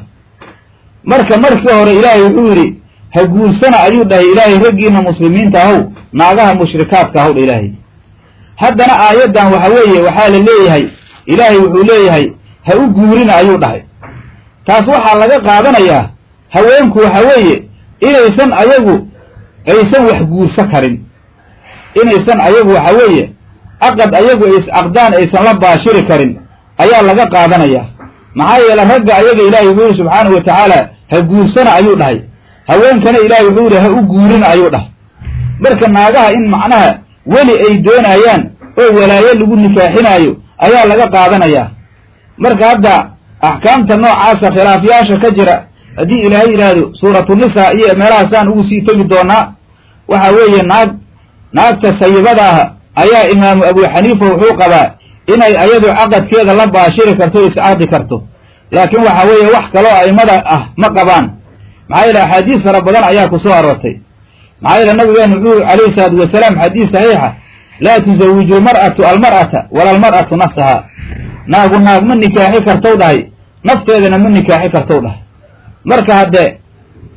marka markii hore ilaahay wuxuu yidhi ha guursana ayuu dhahay ilaahay raggiina muslimiinta ahow naagaha mushrikaadka ahow dha ilaahay. Haddana aayaddan waxa weeye waxaa la leeyahay ilaahay wuxuu leeyahay ha u guurina ayuu dhahay. Taas waxaa laga qaadanayaa haweenku waxa weeye inaysan ayagu aysan wax guursa karin. Inaysan ayagu waxa weeye caqad ayagu is caqdaan aysan la baashiri karin ayaa laga qaadanayaa maxaa yeele ragga ayaga ilaahay wuxuu yihi subxaanahu wa tacaala ha guursana ayuu dhahay. Haweenkana ilaahay wuxuu yihi ha u guurina ayuu dhahay. Marka naagaha in macnaha weli ay doonayaan oo walaayo lagu nikaaxinaayo ayaa laga qaadanayaa marka hadda axkaamta noocaasa khilaafyaasha ka jira haddii ilaahay yidhaahdo suuratunisaa iyo meelahaasaan ugu sii tegi doonaa waxa weeye naag naagta sayibada ah ayaa imaamu abu xaniifa wuxuu qabaa inay ayadu caqadkeeda la baashiri karto iscaqdi karto. Laakiin waxa weeye wax kaloo aimada ah ma qabaan. Maxaa yeele axaadiis fara badan ayaa ku soo aroortay maxaa yeele nabigeenu wuxuu calayhi salaatu wasalaam xadiis saxiixa laa tusawiju lmar'atu almar'ata wala almar'atu nafsaha naagu naag ma nikaaxi kartow dhahay nafteedana ma nikaaxi kartow dhahay marka hadde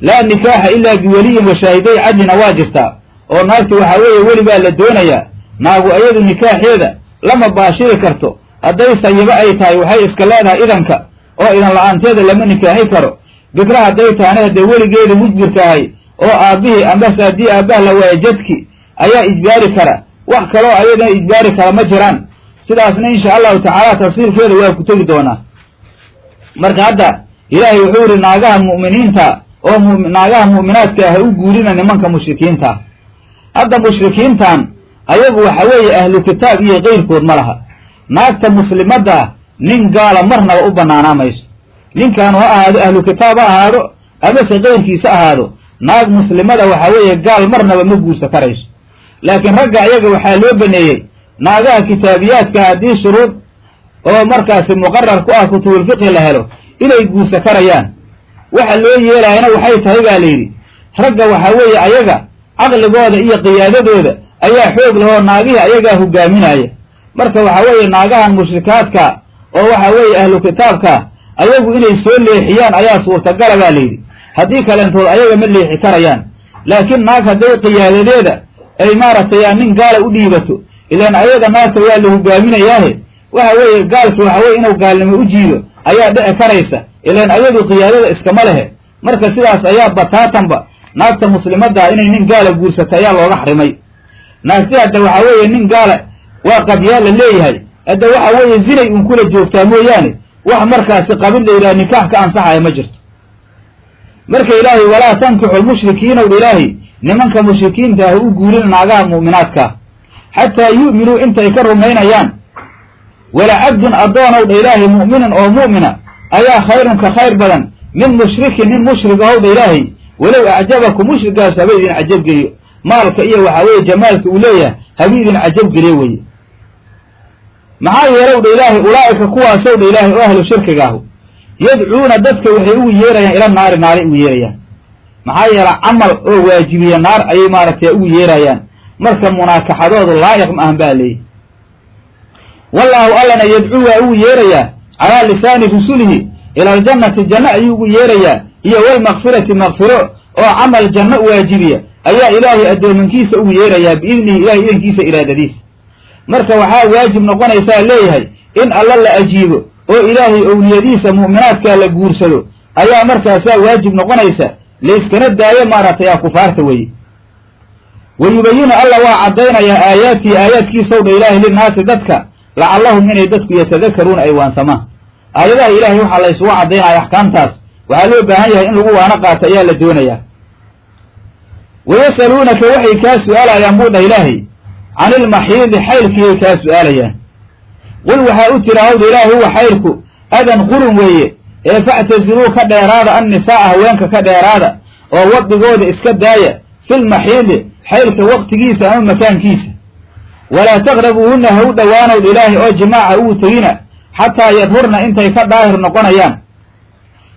laa nikaaxa ilaa biweliyin wa shaahiday cadlina waa jirtaa oo naagti waxaa weeye weli baa la doonayaa naagu ayadu nikaaxeeda lama baashiri karto hadday sayibo ay tahay waxay iska leedahay idanka oo idan la'aanteeda lama nikaaxi karo bikra hadday tahana haddee weligeeda mujbirka ahay oo aabbihii ambase haddii aabbaha la waayo jadki ayaa ijbaari kara wax kaloo ayadana ijbaari kara ma jiraan. Sidaasna insha allahu tacaala tafsiirkeeda waa ku tegi doonaa marka hadda ilaahay wuxuu yihi naagaha mu'miniinta oo naagaha mu'minaadka ha u guurina nimanka mushrikiinta. Hadda mushrikiintan ayagu waxa weeye ahlu kitaab iyo keyrkood ma laha. Naagta muslimadda nin gaala marnaba u banaanaa mayso ninkaanu ha ahaado ahlu kitaab ha ahaado amase keyrkiisa ahaado. Naag muslimada waxa weeye gaal marnaba ma guursa karayso laakiin ragga ayaga waxaa loo baneeyey naagaha kitaabiyaadka haddii shuruud oo markaasi muqarar ku ah kutubulfiqhi la helo inay guursa karayaan. Waxa loo yeelaayana waxay tahay baa la yidhi ragga waxaa weeye ayaga caqligooda iyo qiyaadadooda ayaa xoog lahoo naagihii ayagaa hogaaminaya marka waxa weeye naagahan mushrikaadka oo waxa weeye ahlu kitaabka ayagu inay soo leexiyaan ayaa suurtagala baa layidhi haddii kaleentood ayaga ma leexi karayaan laakiin naag hadday qiyaadadeeda ay maaragtay nin gaala u dhiibato ilaan ayaga naagta waa la hogaaminayaahe waxa weeye gaalki waxa weye inuu gaalnimo u jiido ayaa dhici karaysa ilaan ayadu qiyaadada iskama lehe. Marka sidaas ayaa bataatanba naagta muslimaddaa inay nin gaala guursato ayaa looga xarimay. Naagti hadda waxa weeye nin gaala waa qabyaa la leeyahay hadda waxa weeye zinay un kula joogtaa mooyaane wax markaasi qabin la yidhaha nikaax ka ansaxaya ma jirto. Marka ilaahay walaa tankixu lmushrikiina udha ilaahay nimanka mushrikiinta ah u guurin naagaha mu'minaadkaa xataa yu'minuu intay ka rumaynayaan. Wala cabdun addoonow dha ilaahay mu'minun oo mu'mina. Ayaa khayrun ka khayr badan. Min mushrikin nin mushrig ahow dha ilaahay. Walow acjabakum mushrigaasu haba idin cajabgeliyo maalka iyo waxaa weeye jamaalka uu leeyahay haba idin cajabgeliyo weye maxaa yeelow dha ilaahay ulaa'ika kuwaasow dha ilaahay oo ahlu shirkiga ahu. Yadcuuna dadka waxay ugu yeerayaan ila naari naaray ugu yeerayaan maxaa yeela camal oo waajibiya naar ayay maaragtay ugu yeerayaan. Marka munaakaxadoodu laa'iq ma ahan baa leeyihi wallaahu allana yadcuu waa ugu yeerayaa calaa lisaani rusulihi ila aljannati janno ayuu ugu yeerayaa. Iyo walmakfirati makfiro oo camal janno waajibiya ayaa ilaahay addoominkiisa ugu yeerayaa biidnihi ilahay idankiisa iraadadiisa. Marka waxaa waajib noqonaysaa leeyahay in alla la ajiibo oo ilaahay owliyadiisa mu'minaadkaa la guursado. Ayaa markaasaa waajib noqonaysa layskana daayo maaragtay a kufaarta weye wa yubayinu alla waa caddaynayaa aayaatihi aayaadkiisaw dha ilaahay linnaasi dadka lacallahum inay dadku yatadakaruuna ay waansamaan. Aayadaha ilaahay waxaa la ysugu caddaynaya axkaamtaas. Waxaa loo baahan yahay in lagu waano qaato ayaa la doonayaa. Wayas'aluunaka waxay kaa su'aalayaan buu dhah ilaahay. Can ilmaxiidi xaylkiiyay kaa su'aalayaan. Qul waxaa u tira hawdha ilaahay huwa xaylku adan qurun weeye ee factaziluu ka dheeraada annisaa'a haweenka ka dheeraada oo waddigooda iska daaya filmaxiidi xaylka waqtigiisa ama makaankiisa walaa taqrabuuhunna ha u dhowaanowdha ilaahay oo jimaaca ugu tegina xataa yadhurna intay ka daahir noqonayaan.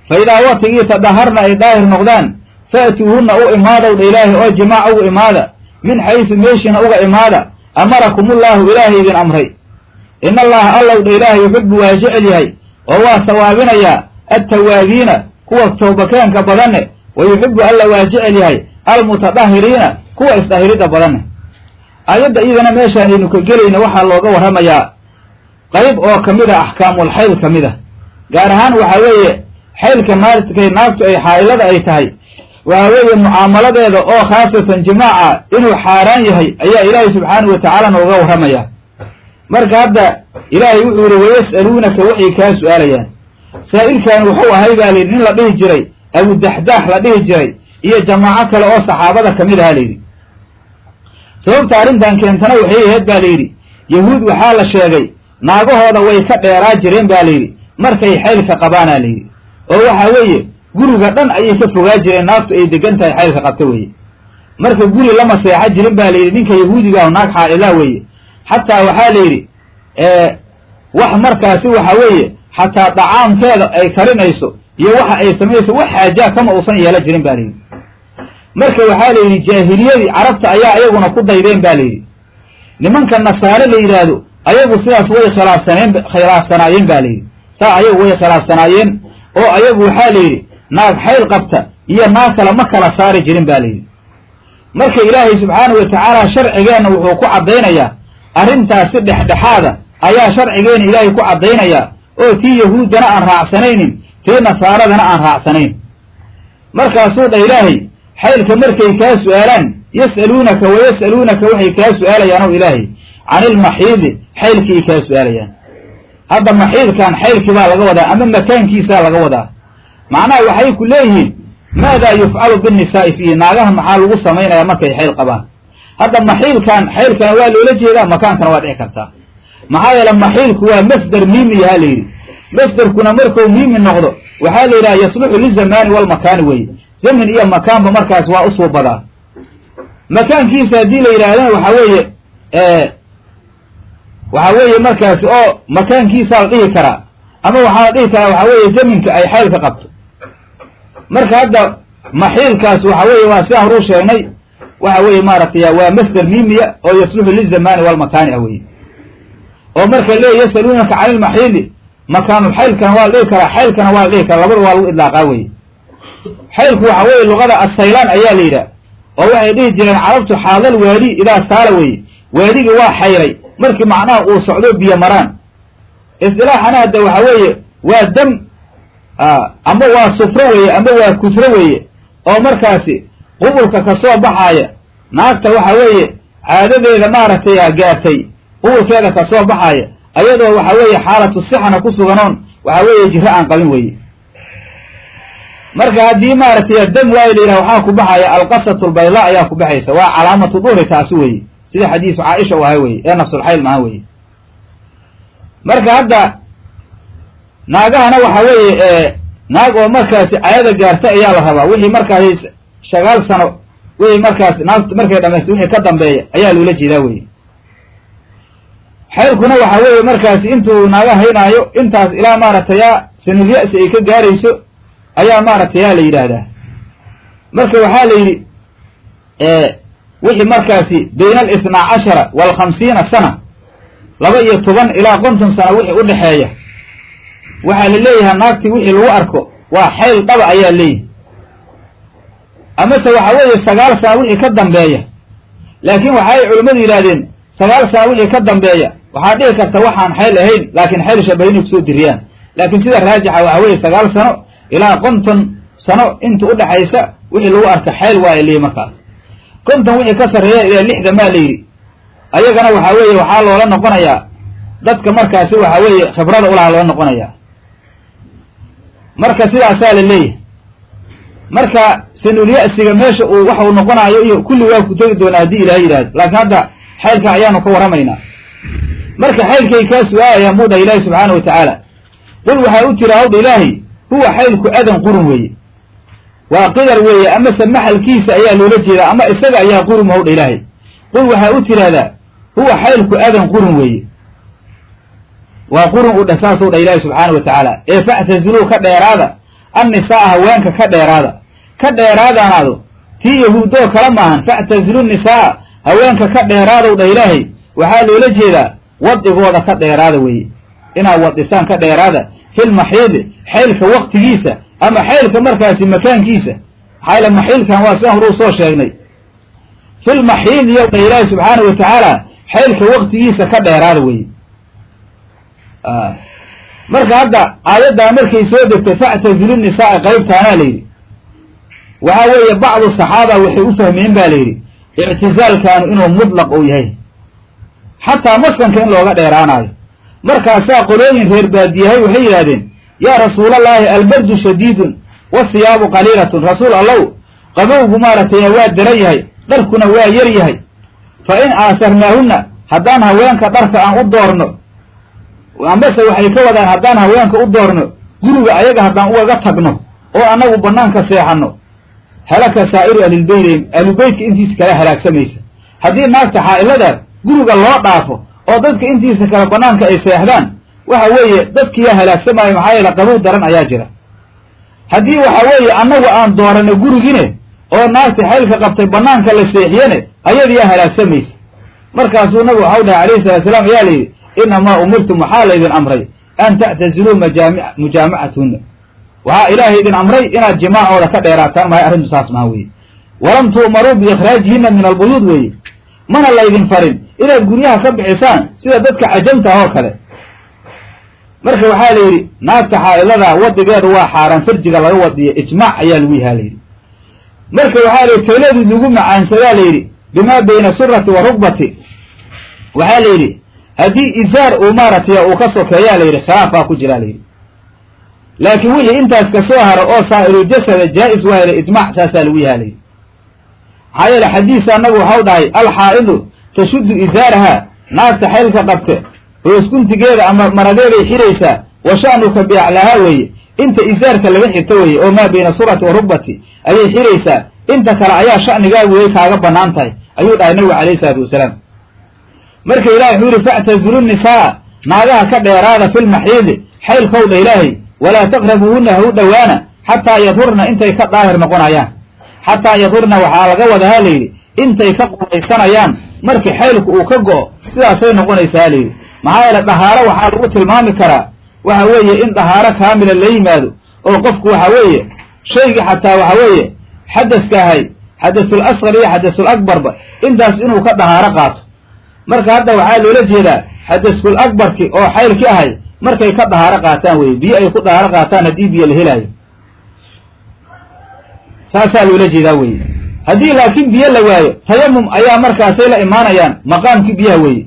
Fa idaa waqtigii tadaharna ay daahir noqdaan fa'tuuhunna u imaadowdha ilaahay oo jimaac ugu imaada min xaysu meeshina uga imaada amarakumullahu ilaahay idin amray. In allaha allowdha ilaahay yuxibbu waa jecel yahay oo waa sawaabinayaa attawaabiina kuwa toobakeenka badanne wa yuxibbu alla waa jecel yahay almutadahiriina kuwa isdhahiridda badanne aayadda iyadana meeshaan aynu ka gelayna waxaa looga warramayaa qayb oo ka mid a axkaamul xayl ka mid a gaar ahaan waxaa weeye xaylka naartkay naagtu ay xaa'ilada ay tahay waxaa weeye mucaamaladeeda oo khaasatan jimaaca inuu xaaraan yahay ayaa ilaahay subxaanahu watacaala nooga warramayaa marka hadda ilaahay wuxuu yihi wayas'aluunaka waxay kaa su'aalayaan saa'ilkan wuxuu ahay baa layidhi nin la dhihi jiray abudaxdaax la dhihi jiray iyo jamaaco kale oo saxaabada ka mid aha layidhi. Sababta arrintan keentana waxay ahayd baa layidhi yahuud waxaa la sheegay naagahooda way ka dheeraa jireen ba layidhi markay xaylka qabaana layidhi. Oo waxa weeye guriga dhan ayay ka fogaa jireen naagtu ay degan tahay xaylka qabta weeye. Marka guri lama seexo jirin ba layidhi ninka yahuudiga ah naag xaa'ilaa weeye. Xataa waxaa la yidhi wax markaasi waxa weeye xataa dacaamkeeda ay karinayso iyo waxa ay samayso wax xaajaa kama uusan yeelan jirin ba layidhi marka waxaa la yidhi jaahiliyadii carabta ayaa ayaguna ku daydeen ba layidhi nimanka nasaare la yidhaahdo ayagu sidaas way khilaafsaneen khilaafsanaayeen ba layidhi saa ayagu way khilaafsanaayeen oo ayagu waxaa la yidhi naag xayl qabta iyo naag kale ma kala saari jirin ba layidhi marka ilaahay subxaanahu watacaala sharcigeenna wuxuu ku caddaynayaa arrintaas si dhexdhexaada ayaa sharcigeena ilaahay ku caddaynayaa oo tii yahuuddana aan raacsanaynin tii nasaaradana aan raacsanayn. Markaasuu dha ilaahay xaylka markay kaa su'aalaan yas'aluunaka wa yas'aluunaka waxay kaa su'aalayaan ow ilaahay. Can ilmaxiidi xaylkiay kaa su'aalayaan. Hadda maxiidkan xaylkii baa laga wadaa ama makaankiisaa laga wadaa. Macnaha waxay ku leeyihiin maadaa yufcalu binnisaa'i fiihi naagaha maxaa lagu samaynayaa markay xayl qabaan? Hadda maxiilkan xaylkana waa loola jeedaa makaankana waa dhici kartaa maxaa yeele maxiilku waa masder miimi yahaa la yidhi. Masderkuna markuu miimi noqdo waxaa la yidhaha yasluxu lizamaani walmakaani weye zamin iyo makaanba markaas waa usuubadaa makaankiisa haddii la yidhaahdana waxaa weeye waxaa weeye markaasi oo makaankiisaa la dhihi karaa. Ama waxaa la dhihi karaa waxaa weeye zaminka ay xaylka qabto. Marka hadda maxiilkaas waxa weeye waa sidaan horuu sheegnay waxa weeye maaragtay waa masder miimiya oo yasluxu lizamaani walmakaani ah weye oo marka leey yasaluunaka cani lmaxiili makaanu xaylkana waa dhihi karaa xaylkana waa dhihi karaa labada waa lagu idlaaqaa weye xaylku waxa weeye luqada assaylaan ayaa la yidhaha oo waxay dhihi jireen carabtu xaadal waadi idaa saala weye waadigii waa xayray markii macnaha uu socdo biyo maraan. Istilaaxana hadda waxa weeye waa dam ama waa sufro weeye ama waa kusro weeye oo markaasi qubulka ka soo baxaaya naagta waxa weeye caadadeeda maaragtay gaartay qubulkeeda ka soo baxaaya ayadoo waxa weeye xaalatu sixana ku suganoon waxa weeye jiro aan qabin weye marka haddii maaragtay dam waayo la yidhaha waxaa ku baxaya alqasatu lbaydaa ayaa ku baxaysa waa calaamatu duhri taasi weye sida xadiisu caaisha u ahay weye ee nafsulxayl maaha weye marka hadda naagahana waxa weeye naag oo markaasi caadada gaarta ayaa la rabaa wixii markaasi sagaal sano wixii markaas naagta markay dhamaystay wixii ka dambeeya ayaa loola jeedaa weye xaylkuna waxa weeye markaasi intuu naaga haynaayo intaas ilaa maaragtaya sanulya-si ay ka gaarayso ayaa maaragtay yaa la yidhaahdaa. Marka waxaa la yidhi wixii markaasi bayna alisnaa cashara waalkhamsiina sana laba iyo toban ilaa konton sana wixii u dhexeeya waxaa la leeyahay naagtii wixii lagu arko waa xayl dhaba ayaa leeyahay amase waxa weeye sagaal sana wixii ka dambeeya. Laakiin waxaay culimmadu yidhahdeen sagaal sana wixii ka dambeeya waxaa dhici karta waxaan xayl ahayn laakiin xayl shabahinay ku soo diriyaan. Laakiin sida raajixa waxa weeye sagaal sano ilaa konton sano inta udhexaysa wixii lagu arka xayl waa leeyahy markaas. Konton wixii ka sarreeya ilaa lixda maa la yidhi ayagana waxa weeye waxaa loola noqonayaa dadka markaasi waxa weeye khibrada ulaha loola noqonayaa. Marka sidaasaa la leeyahay. Marka sanulya-siga meesha uu waxa uu noqonayo iyo kulli waa ku tegi doonaa haddii ilahay yidhahdo laakiin hadda xaylka ayaanu ka warramaynaa marka xaylkay kaa su'aalayaan buu dhaha ilaahi subxaana wa tacaala qul waxaa u tira hawdha ilaahay huwa xaylku adan qurun weeye. Waa qidar weeye amase maxalkiisa ayaa loola jeedaa ama isaga ayaa qurun hawdha ilaahay. Qul waxaa u tiraahdaa huwa xaylku adan qurun weeye. Waa qurun u dheh saasuu dhah ilaahi subxaana wa tacaala ee factaziluu ka dheeraada annisaaa haweenka ka dheeraada. Ka dheeraadaanaado tii yahuudoo kale maahan factazilu nisaaa haweenka ka dheeraadow dhah ilaahay. Waxaa loola jeedaa wadigooda ka dheeraada weeye. Inaad wadisaan ka dheeraada filmaxiidi xaylka waktigiisa ama xaylka markaasi makaankiisa. Maxaa maxiilkan waa sidaan horuu soo sheegnay. Filmaxiidi yow dhah ilaahi subxaana wa tacaala xaylka waktigiisa ka dheeraada weeye. Marka hadda aayaddaa markay soo degtay factazilu nisaai qaybtaanaa la yidhi. Waxaa weeye bacdu saxaaba waxay u fahmeen ba la yidhi ictizaalkaanu inuu mutlaq uu yahay xataa maskanka in looga dheeraanayo markaasaa qolooyin reer baadiyahay waxay yidhahdeen yaa rasuulallaahi albardu shadiidun wasiyaabu qaliilatun rasuul allow qabowgu maaragtay waa daran yahay dharkuna waa yar yahay fa in aasarnaahunna haddaan haweenka dharka aan u doorno ambase waxay ka wadaan haddaan haweenka u doorno guriga ayaga haddaan ugaga tagno oo annagu banaanka seexanno halaka saa'iru ahlilbeyt ahlulbeytka intiisa kale halaagsamaysa haddii naagta xaa'ilada guriga loo dhaafo oo dadka intiisa kale banaanka ay seexdaan waxa weeye dadkiyaa halaagsamaayo maxaa yeele qabow daran ayaa jira. Haddii waxa weeye annagu aan doorano gurigine oo naagta xaylka qabtay banaanka la seexiyene ayadiyaa halaagsamaysa markaasuu nabigu waxau dhahay alayhi salatu salaam ayaa la yidhi inamaa umirtum waxaa laydin amray? An ta'taziluu majaami mujaamacatahunna waxaa ilaahay idin amray inaad jimaacooda ka dheeraataan mahay arrintu saas maha weye walam tu'maruu biikhraajihina min albuyuud weeye. Mana laydin farin inaad guryaha ka bixisaan sida dadka cajamta oo kale. Marka waxaa la yidhi naagta xaa'ilada wadigeedu waa xaaraan farjiga laga wadiyo ijmaac ayaa lagu yahaa layidhi marka waxaa la yidhi tayladii lagu macaansadaa la yidhi bimaa bayna surati wa rugbati waxaa la yidhi haddii izaar uu maaragtay uu ka sokeeyaa la yidhi khilaaf baa ku jiraa la yidhi. Laakiin wixii intaas ka soo haro oo saa'iruljasada jaa-is waa la ijmaac saasaa lagu yahaa la yidhi. Maxaa yeele xadiisa annagu waxau dhahay alxaa'idu tashuddu izaaraha naagta xaylka qabte hoosguntigeeda ama maradeeday xidhaysaa wa sha'nuka biaclaaha weeye inta izaarka laga xigto weeye oo maa bayna surati wa rugbati ayay xidhaysaa inta kale ayaa sha'nigaagu way kaaga bannaan tahay ayuu dhahay nabigu calayhi isalaatu wasalaam. Marka ilahi wuxuu yihi factazilu nisaa naagaha ka dheeraada filmaxiidi xaylkow dha ilaahay walaa taqrabuuhunna ha u dhowaana xataa yadhurna intay ka daahir noqonayaan. Xataa yadhurna waxaa laga wadahaa layidhi intay ka qubaysanayaan markii xaylku uu ka go'o sidaasay noqonaysaa layidhi maxaa yeele dhahaaro waxaa lagu tilmaami karaa waxa weeye in dhahaaro kaamila la yimaado oo qofku waxa weeye shaygii xataa waxa weeye xadaska ahay xadasul asqar iyo xadasul akbarba intaas inuu ka dhahaaro qaato. Marka hadda waxaa loola jeedaa xadaskul akbarki oo xaylki ahay markay ka dhahaaro qaataan weye biyo ay ku dhahaaro qaataan haddii biyo la helaayo saasaa loola jeedaa weye haddii laakiin biyo la waayo tayamum ayaa markaasay la imaanayaan maqaamkii biyaha weeye.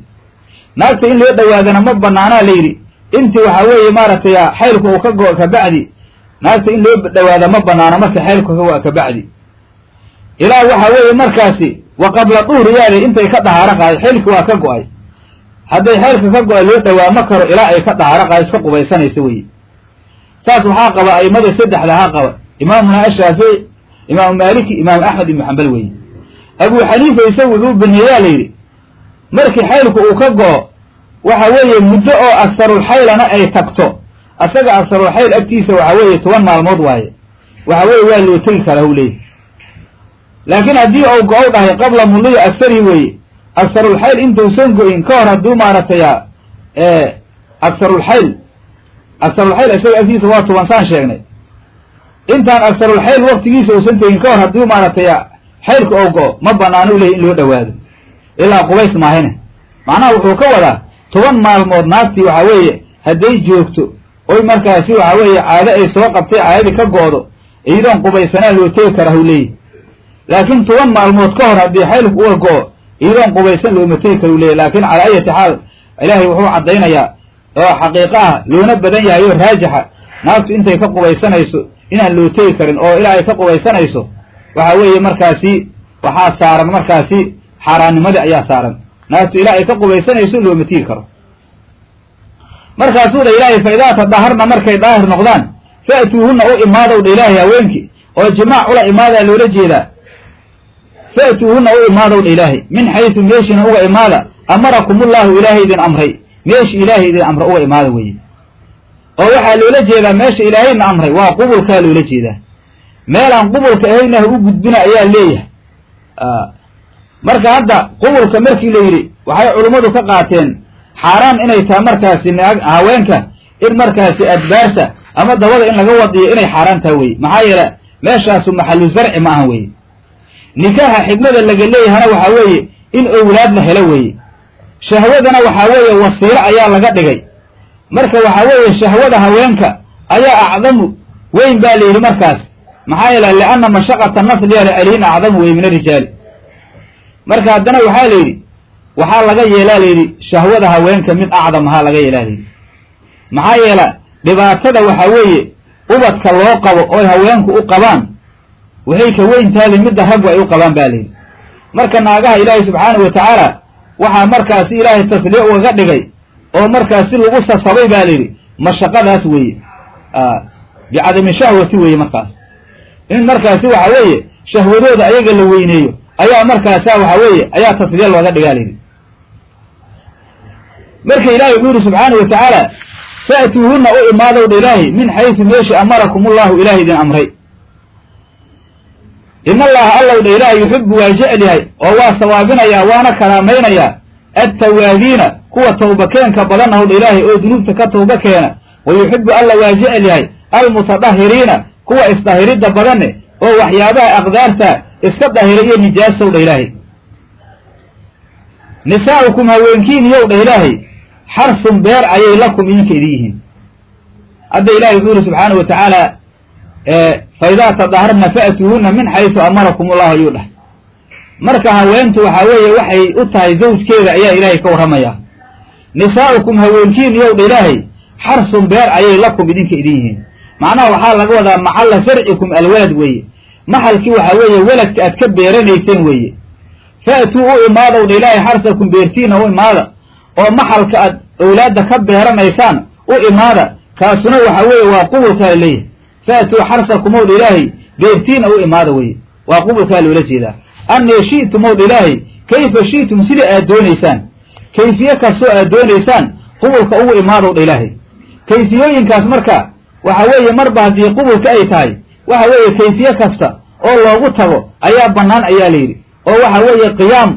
Naagta in loo dhowaadana ma banaanaa layidhi intii waxa weeye maaragtay xaylku uu ka go- kabacdi naagta in loo dhowaada ma banaano marka xaylku ka go- kabacdi ilaa waxa weeye markaasi wa qabla yaale intay ka dhahaaro qaaday xaylki waa ka go'ay. Hadday xaylka ka go-a loo dhawaamo karo ilaa ay ka dhahaaro qaado iska qubaysanaysa weye saas waxaa qaba aimada saddexda ha qaba. Imaamuna ashaafici imaamu maaliki imaamu axmed ibnu xambal weye abu xaniifa isagu wuxuu baneeyaa la yidhi markii xaylku uu ka go-o waxa weeye muddo oo agsarulxaylana ay tagto. Asaga agsarulxayl agtiisa waxa weeye toban maalmood waaye. Waxa weeye waa loo tegi karaa hu leeyahy laakiin haddii uu go-ow dhahay qabla mudiyi agsarihi weeye agsarulxayl intuusan go-in ka hor hadduu maaragtay agsarulxayl agsarulxayl isaga agtiisa waa toban saan sheegnay intaan agsarulxayl waktigiisa uusan tegin ka hor haddii maaragtay xaylka oo go-o ma banaano u in loo dhowaado. Ilaa qubays maahine macnaha wuxuu ka wadaa toban maalmood naagtii waxa weeye hadday joogto oy markaasi waxa weeye caado ay soo qabtay caadadii ka go-do iyadoon qubaysanaa loo tegi karaa hu leeyahy laakiin toban maalmood ka hor haddii xaylku uga go-o iyadoon qubaysan looma tegi kara u leeyahy laakiin calaa ayati xaal ilaahay wuxuu caddaynayaa oo xaqiiqo ah loona badan yahay oo raajixa naagtu intay ka qubaysanayso inaan loo tegi karin oo ilaa ay ka qubaysanayso waxa weeye markaasi waxaa saaran markaasi xaaraannimadii ayaa saaran. Naagtu ilaa ay ka qubaysanayso looma tigi karo. Markaasuu dha ilaahay fa idaa tadaharna markay daahir noqdaan fa'tuuhunna u imaadow dha ilaahay haweenkii oo jimaac ula imaadaa loola jeedaa. Fa'tuuhunna u imaadow dha ilaahay min xaysu meeshina uga imaada amarakumullahu ilaahay idin amray. Meeshi ilaahay idin amra uga imaada weeye oo waxaa loola jeedaa meesha ilaahayna amray. Waa qubulkaa loola jeedaa. Meelaan qubulka ahayna ha u gudbina ayaa leeyahay. Marka hadda qubulka markii la yidhi waxay culummadu ka qaateen xaaraan inay tahay markaasi haweenka in markaasi adbaarta ama dabada in laga wadiyo inay xaaraan taha weye maxaa yeele meeshaasu maxalu zarci ma ahan weye nikaaxa xigmada laga leeyahana waxaa weeye in owlaad la helo weeye. Shahwadana waxaa weeye wasiilo ayaa laga dhigay marka waxaa weeye shahwada haweenka ayaa acdamu weyn baa la yidhi markaas. Maxaa yeele lianna mashaqata nasliya lialihin acdamu wey min arijaali marka haddana waxaa la yidhi waxaa laga yeelaa layidhi shahwada haweenka mid acdam ahaa laga yeelaa layidhi maxaa yeela dhibaatada waxaa weeye ubadka loo qabo oy haweenku u qabaan waxay ka weyn tahay midda raggu ay u qabaan ba layidhi marka naagaha ilaahay subxaanahu wa tacaala waxaa markaasi ilaahay tasliic ugaga dhigay oo markaasi lagu sasabay ba layidhi mashaqadaas weeye. Bicadami shahwati weeye markaas. In markaasi waxa weeye shahwadooda ayaga la weyneeyo ayaa markaasa waxa weeye ayaa tasliya looga dhigaa layidhi. Marka ilaahay wuxuu yihi subxaana wa tacaala fa'tuuhunna u imaadow dha ilaahay min xaysu meeshi amarakum ullahu ilahay idin amray. In allaha allow dha ilaahay yuxibu waa jecel yahay oo waa sawaabinayaa waana karaamaynayaa attawaabiina kuwa tawbakeenka badannahow dha ilaahay oo dunuubta ka tawba keena wa yuxibu alla waa jecel yahay almutadahiriina kuwa isdahiridda badanne oo waxyaabaha aqdaarta iska dahira iyo nijaasow dha ilaahay nisaa'ukum haweenkiiniyow dha ilaahay xarsun beer ayay lakum idinka idin yihiin hadda ilahay wuxuu yihi subxaana wa tacaala fa idaa tadaharna fa'tuuhunna min xaysu amarakum ullahu ayuu dhahay marka haweentu waxaa weeye waxay u tahay zawjkeeda ayaa ilaahay ka warramayaa nisaa'ukum haweenkiiniyow dha ilaahay xarsun beer ayay lakum idinka idin yihiin. Macnaha waxaa laga wadaa maxalla sarcikum alwalad weeye. Maxalkii waxaa weeye weladka aad ka beeranayseen weeye. Fa'tuu u imaadow dha ilaahay xarsakum beertiina u imaada. Oo maxalka aad owlaadda ka beeranaysaan u imaada kaasuna waxa weeye waa qubulkaa leeyahay. Fa'tuu xarsakumow dha ilaahay beertiina u imaada weye waa qubulkaa loola jeedaa annee shi'tumow dha ilaahay kayfa shi'tum sida aad doonaysaan kayfiye kastoo aad doonaysaan qubulka ugu imaadow dha ilaahay kayfiyooyinkaas marka waxa weeye marba haddii qubulka ay tahay waxa weeye kayfiye kasta oo loogu tago ayaa bannaan ayaa la yidhi oo waxa weeye qiyaam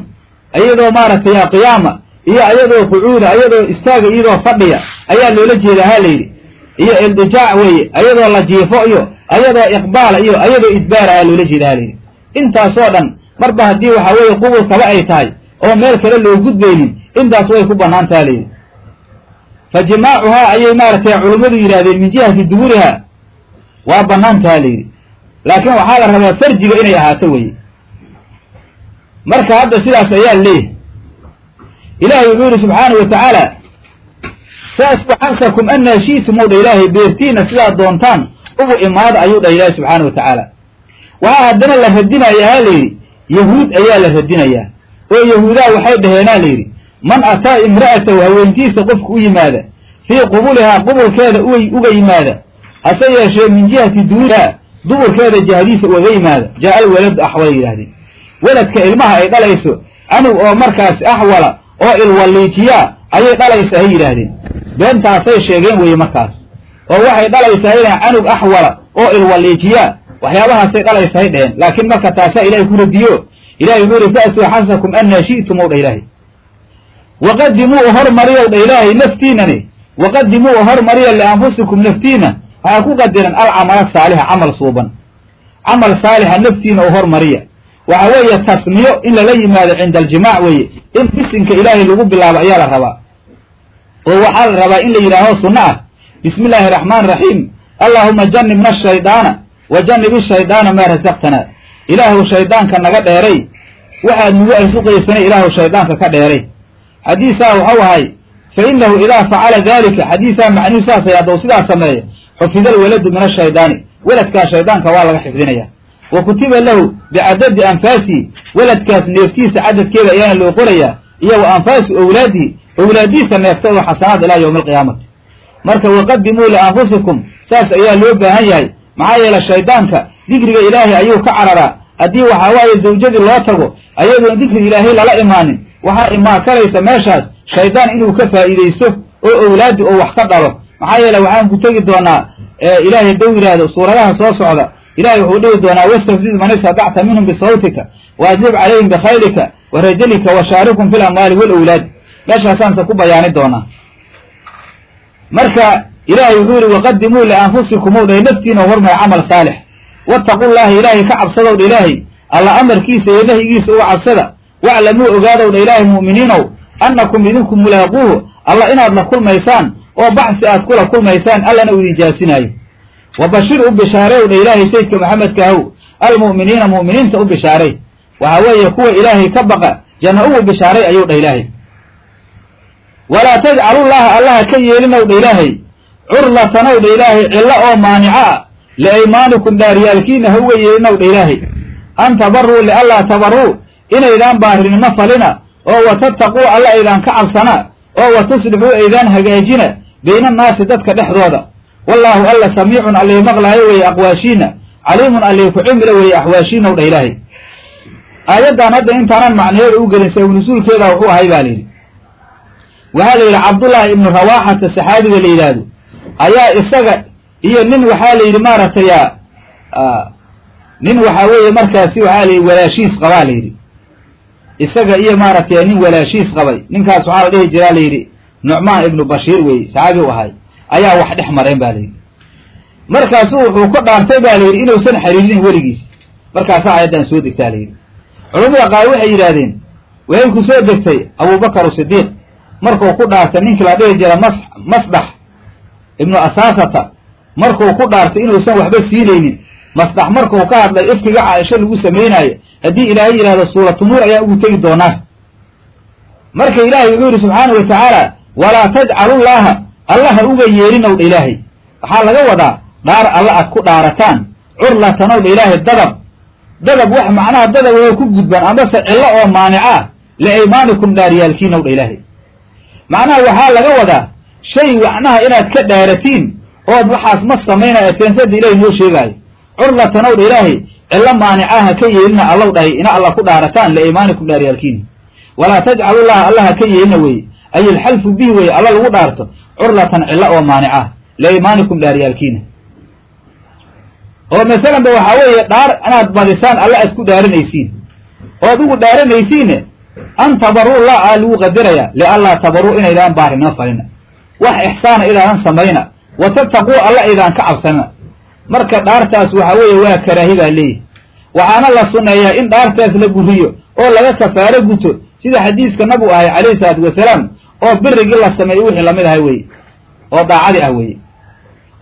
iyadoo maaragtay qiyaama iyo iyadoo qucuuda iyadoo istaaga iyadoo fadhiya ayaa loola jeedaa ha la yidhi iyo ildijaac weeye iyadoo la jiifo iyo iyadoo iqbaala iyo iyadoo idbaara ayaa loola jeeda ha la yidhi intaasoo dhan marba haddii waxa weeye qubulkaba ay tahay oo meel kale loo gudbaynin intaas way ku bannaan taha layidhi fa jimaacuhaa ayay maaragtay culummadu yidhahdeen min jihati duburiha waa bannaan taha layidhi laakiin waxaa la rabaa farjiga inay ahaato weye marka hadda sidaas ayaa leeyahay ilaahay wuxuu yihi subxaanahu wa tacaala faasku xarsakum anaa shi'tum ou dha ilaahay beertiina sidaad doontaan ugu imaada ayuu dhah ilaahay subxaana wa tacaala. Waxaa haddana la radinaya ha layidhi yahuud ayaa la radinayaa oo yahuudaha waxay dhaheenaa layidhi man ataa imra'atahu haweentiisa qofka u yimaada fii qubulihaa qubulkeeda uga yimaada hase yeeshee min jihati duuriha duburkeeda jahadiisa ugaga yimaada jaa alwaladu axwala yidhahdeen weladka ilmaha ay dhalayso canug oo markaasi axwala oo ilwaliijiyaa ayay dhalaysaa hay yidhaahdeen. Beentaasay sheegeen weye markaas. Oo waxay dhalaysaa inaa canug axwala oo ilwaliijiyaa waxyaabahaasay dhalaysahay dheheen laakiin marka taasaa ilaahay ku radiyo ilahay wuxuu yihi fa'tuu xasakum anaa shi'tum ow dha ilaahay. Waqadimuu hormariyow dha ilaahay naftiinani waqadimuu hormariya lianfusikum naftiina. Waxaa ku qadiran alcamala saalixa camal suuban. Camal saalixa naftiina oo hormariya. Waxa weeye tasmiyo in lala yimaado cinda aljimaac weeye in bisinka ilaahay lagu bilaabo ayaa la rabaa. Oo waxaa la rabaa in la yidhaaho sunno ah. Bismi illaahi araxmaan raxiim allaahuma janibna ashaydaana wa janib ishaydaana maa rasaqtana ilaahu shaydaanka naga dheeray waxaad nagu arsuqaysana ilaahu shaydaanka ka dheeray xadiisaa waxau ahay fa inahu idaa facala dalika xadiisaa macnuhu saasay haddau sidaa sameeya xufida alwaladu min ashaydaani weladkaa shaydaanka waa laga xifdinaya wa kutiba lahu bicadadi anfaasihi weladkaas neeftiisa cadadkeeda ayaana loo qorayaa iyo wa anfaasi owlaadihi owlaadiisa neeftooda xasanaad ilaa yowmi alqiyaamati marka waqadimuu lianfusikum saas ayaa loo baahan yahay maxaa yeele shaydaanka dikriga ilaahay ayuu ka cararaa. Haddii waxaa waaye zawjadii loo tago ayadoon dikri ilaahay lala imaanin. Waxaa imaakanaysa meeshaas shaydaan inuu ka faa'iidaysto oo owlaadi oo wax ka dhalo. Maxaa yeele waxaan ku tegi doonaa ilaahay hadduu yidhaahdo suuradaha soo socda ilahay wuxuu dhihi doonaa wastafzid man istadacta minhum bisawtika waajlib calayhim bikhaylika wa rajalika wa shaarikum fi lamwaali walowlaad meeshaasaanse ku bayaani doonaa. Marka ilaahay wuxuu yihi waqadimuu lianfusikum ow naftiina hormay camal saalix. Wattaqu llaha ilaahay ka cabsadow dha ilaahay. Alla amarkiisa iyo nahyigiisa uga cabsada. Waclamuu ogaadow dha ilaahay mu'miniinow. Annakum idinku mulaaquuhu. Alla inaad la kulmaysaan oo baxsi aad kula kulmaysaan allana uu idin jaasinaayo wa bashir u bishaarew dha ilaahay sayidka maxamedka ahow. Almu'miniina mu'miniinta u bishaaray. Waxa weeye kuwa ilaahay ka baqa janna ugu bishaaray ayuu dha ilaahay. Walaa tajcalullaha allaha ka yeelinow dha ilaahay curlatanow dha ilaahay cillo oo maanica ah liaymaanikum dhaaryaalkiina ha uga yeelinow dha ilaahay an tabaruu lianlaa tabaruu inaydaan baarinimo falina oo wa tattaquu alla aydaan ka cabsana oo wa tuslixuu aydaan hagaajina bayna annaasi dadka dhexdooda. Wallaahu alla samiicun allii maqlaayo weeye aqwaashiina caliimun allii ku cimila weeye axwaashiinaw dha ilaahay aayaddan hadda intaanan macnaheeda u gelin sabab nusuulkeeda wuxuu ahay baa layidhi waxaa la yidhi cabdullaahi ibnu rawaaxata saxaabiga la yidhaahdo ayaa isaga iyo nin waxaa la yidhi maaragtay nin waxaa weeye markaasi waxaa la yidhi walaashiis qabaa la yidhi. Isaga iyo maaragtay nin walaashiis qabay ninkaas waxaa la dhihi jiraa la yidhi nucmaan ibnu bashiir weye saxaabi u ahay ayaa wax dhex mareen ba la yidhi. Markaasu wuxuu ku dhaartay ba la yidhi inuusan xiriirinin weligiis. Markaasaa aayaddan soo degtaa la yidhi. Culamada qaar waxay yidhaahdeen waxay ku soo degtay abubakar sidiiq markuu ku dhaartay ninkii la dhihi jira mas masdax ibnu asaasata markuu ku dhaartay inuusan waxba siinaynin masdax markuu ka hadlay ifkiga caaisho lagu samaynaayo haddii ilaahay yidhahdo suuratu nuur ayaan ugu tegi doonaa. Marka ilaahay wuxuu yidhi subxaanau wa tacaala walaa tajcalullaaha allaha uga yeelinow dha ilaahay. Waxaa laga wadaa dhaar alla aad ku dhaarataan curlatanow dha ilaahay dadab dadab wax macnaha dadab oo ku gudban amase cillo oo maanica liaymaanikum dhaaryaalkiinow dha ilaahay. Macnaha waxaa laga wadaa shay macnaha inaad ka dhaaratiin ood waxaas ma samaynaya teensada ilahay noo sheegaayo. Curlatanow dha ilaahay cillo maanicaha ka yeelina allow dhahay ina alla ku dhaarataan liaymaanikum dhaaryaalkiina walaa tajcalullaha allaha ka yeelina weye ay ilxalfu bihi weye alla lagu dhaarto curlatan cillo oo maanicah liaymaanikum dhaaryaalkiina oo masalanba waxaa weeye dhaar inaad badisaan alla aad ku dhaaranaysiin. Ood ugu dhaaranaysiinne an tabaruu la aa lagu qadaraya lianlaa tabaruu inaydaan baarinimo falina wax ixsaana idaadan samayna. Wa tattaquu alla idaan ka cabsanina marka dhaartaas waxaa weeye waa karaahi baa leeyihi waxaana la sunneeyaa in dhaartaas la guriyo oo laga kafaaro guto sida xadiiska nabigu ahay calayhi salaatu wasalaam oo birigii la sameeyo wixii la mid ahay weye oo daacadi ah weye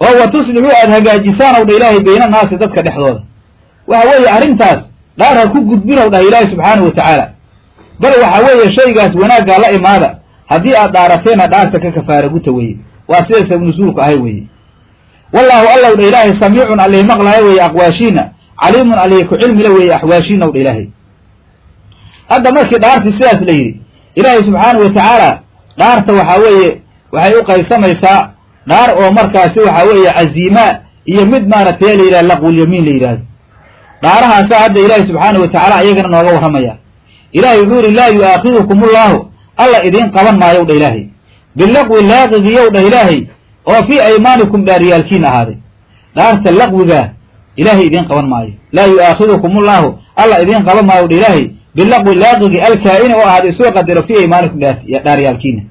oo wa tuslixuu aada hagaajisaan ow dha ilaahay bayna naasi dadka dhexdooda. Waxa weeye arrintaas dhaar ha ku gudbinow dhah ilaahi subxaanahu wa tacaala. Bal waxa weeye shaygaas wanaaggaa la imaada haddii aad dhaarateena dhaarta ka kafaara guta weye waa sida sabnusuulku ahay weye wallaahu allow dha ilaahay samiicun allih maqlaayo weeye aqwaashiina caliimun allih ku cilmila weeye axwaashiina dha ilaahay. Hadda markii dhaartii sidaas la yidhi ilaahay subxaanahu wa tacaala dhaarta waxaa weeye waxay u qaybsamaysaa dhaar oo markaasi waxaa weeye caziimaa iyo mid maaragtay la yidhaha laqwulyamiin la yidhaahdo dhaarahaasa hadda ilaahay subxaanahu wa tacaala ayagana nooga warramaya ilahay wuxuu yidhi laa yu'aakidukum ullahu alla idiin qaban maayow dha ilaahay. Bilaqwi laaqigiyow dhah ilaahay oo fii aymaanikum dhaaryaalkiin ahaaday dhaarta laqwigaa ilaahay idiin qaban maayo. Laa yu'aakidukum ullahu alla idiin qaban maayow dha ilaahay. Bilaqwi laaqigi alkaa-ina oo ahaaday soo qadaro fii aymaanikum dhaaryaalkiina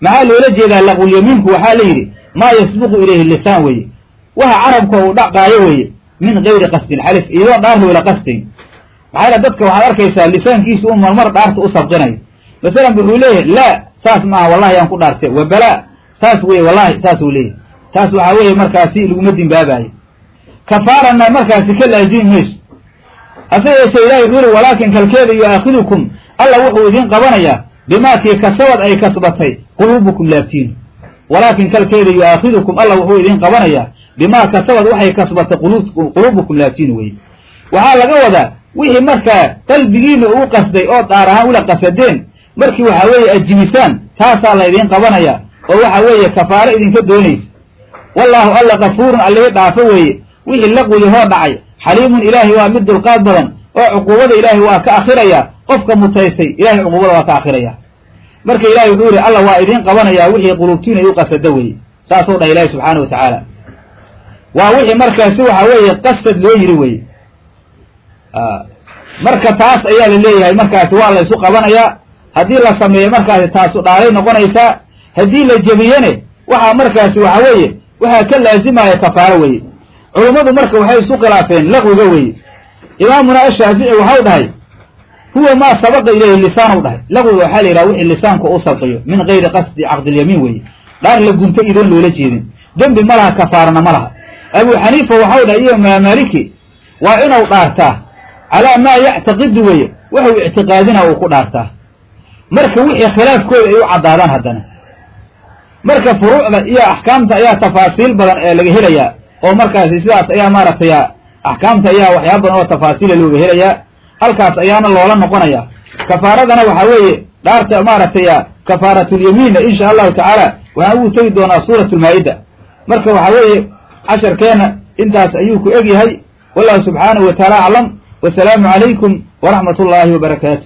maxaa loola jeedaa laqwulyamiinku waxaa la yidhi maa yasbiqu ilayhi lisaan weeye. Waxa carabka uu dhaqaayo weeye min gayri qasdin xalif iyadoon dhaar loola qastayn maxaa dadka waxaad arkaysaa lisaankiisa u marmar dhaarta u sabqinayo masalan wuxuu leeyahay laa saas maaha wallahi aan ku dhaarte wa balaa saas weye wallahi saasuu leeyahay. Taas waxaa weeye markaasi laguma dimbaabayo kafaarana markaasi ka laazimi mayso. Hase yeeshee ilahi wuxuu yihi walaakin kalkeeda yu'aakidukum alla wuxuu idiin qabanayaa bimaakii kasabad ay kasbatay quluubukum laabtiinu walaakin kalkeeda yu'aakidukum alla wuxuu idiin qabanayaa bimaa kasabad waxay kasbatay quluubukum laabtiinu weye waxaa laga wadaa wixii markaa qalbigiina uu qasday oo dhaar ahaan ula qasadeen markii waxa weeye ajibisaan taasaa la idiin qabanaya oo waxa weeye kafaaro idinka doonaysa. Wallaahu alla kafuurun allihii dhaafo weeye. Wixii laqwigi hoo dhacay xaliimun ilaahay waa mid dulqaad badan oo cuquubada ilaahay waa ka akhiraya qofka mutaystay ilahay cuquubada waa ka akhiraya. Marka ilahay wuxuu yihi alla waa idiin qabanayaa wixii quluubtiin ay u qasado weye saasuu dhaha ilaahi subxaana wa tacaala. Waa wixii markaasi waxa weeye qasad loo yiri weye marka taas ayaa la leeyahay markaasi waa la isu qabanayaa haddii la sameeyo markaasi taasu dhaalay noqonaysaa haddii la jebiyene waxaa markaasi waxa weeye waxaa ka laazimaya kafaaro weye culummadu marka waxay isu khilaafeen laqwiga weye imaamuna ashaafici waxau dhahay huwa maa sabaqa ilayhi lisaanu dhahay. Laqwiga waxaa la yidhaha wixii lisaanku u sabqiyo min gayri qasdi caqdilyamiin weye dhaar la gunta idoon loola jeedin. Dembi ma laha kafaarana ma laha. Abu xaniifa waxau dhahay iyo maamaliki waa inuu dhaartaa calaa maa yactaqidu weye wuxuu ictiqaadina uu ku dhaartaa marka wixii khilaafkooda ay u caddaadaan haddana marka furuucda iyo axkaamta ayaa tafaasiil badan ee laga helayaa oo markaasi sidaas ayaa maaragtay axkaamta ayaa waxyaaba badan oo tafaasiila looga helayaa halkaas ayaana loola noqonaya. Kafaaradana waxaa weeye dhaarta maaragtay kafaaratulyamiinna insha allahu tacaala waxaan ugu tegi doonaa suurat lmaa-ida marka waxaa weeye casharkeena intaas ayuu ku eg yahay wallahu subxaanahu wa taala aclam. Wasalaamu calaykum waraxmat ullaahi wabarakaatu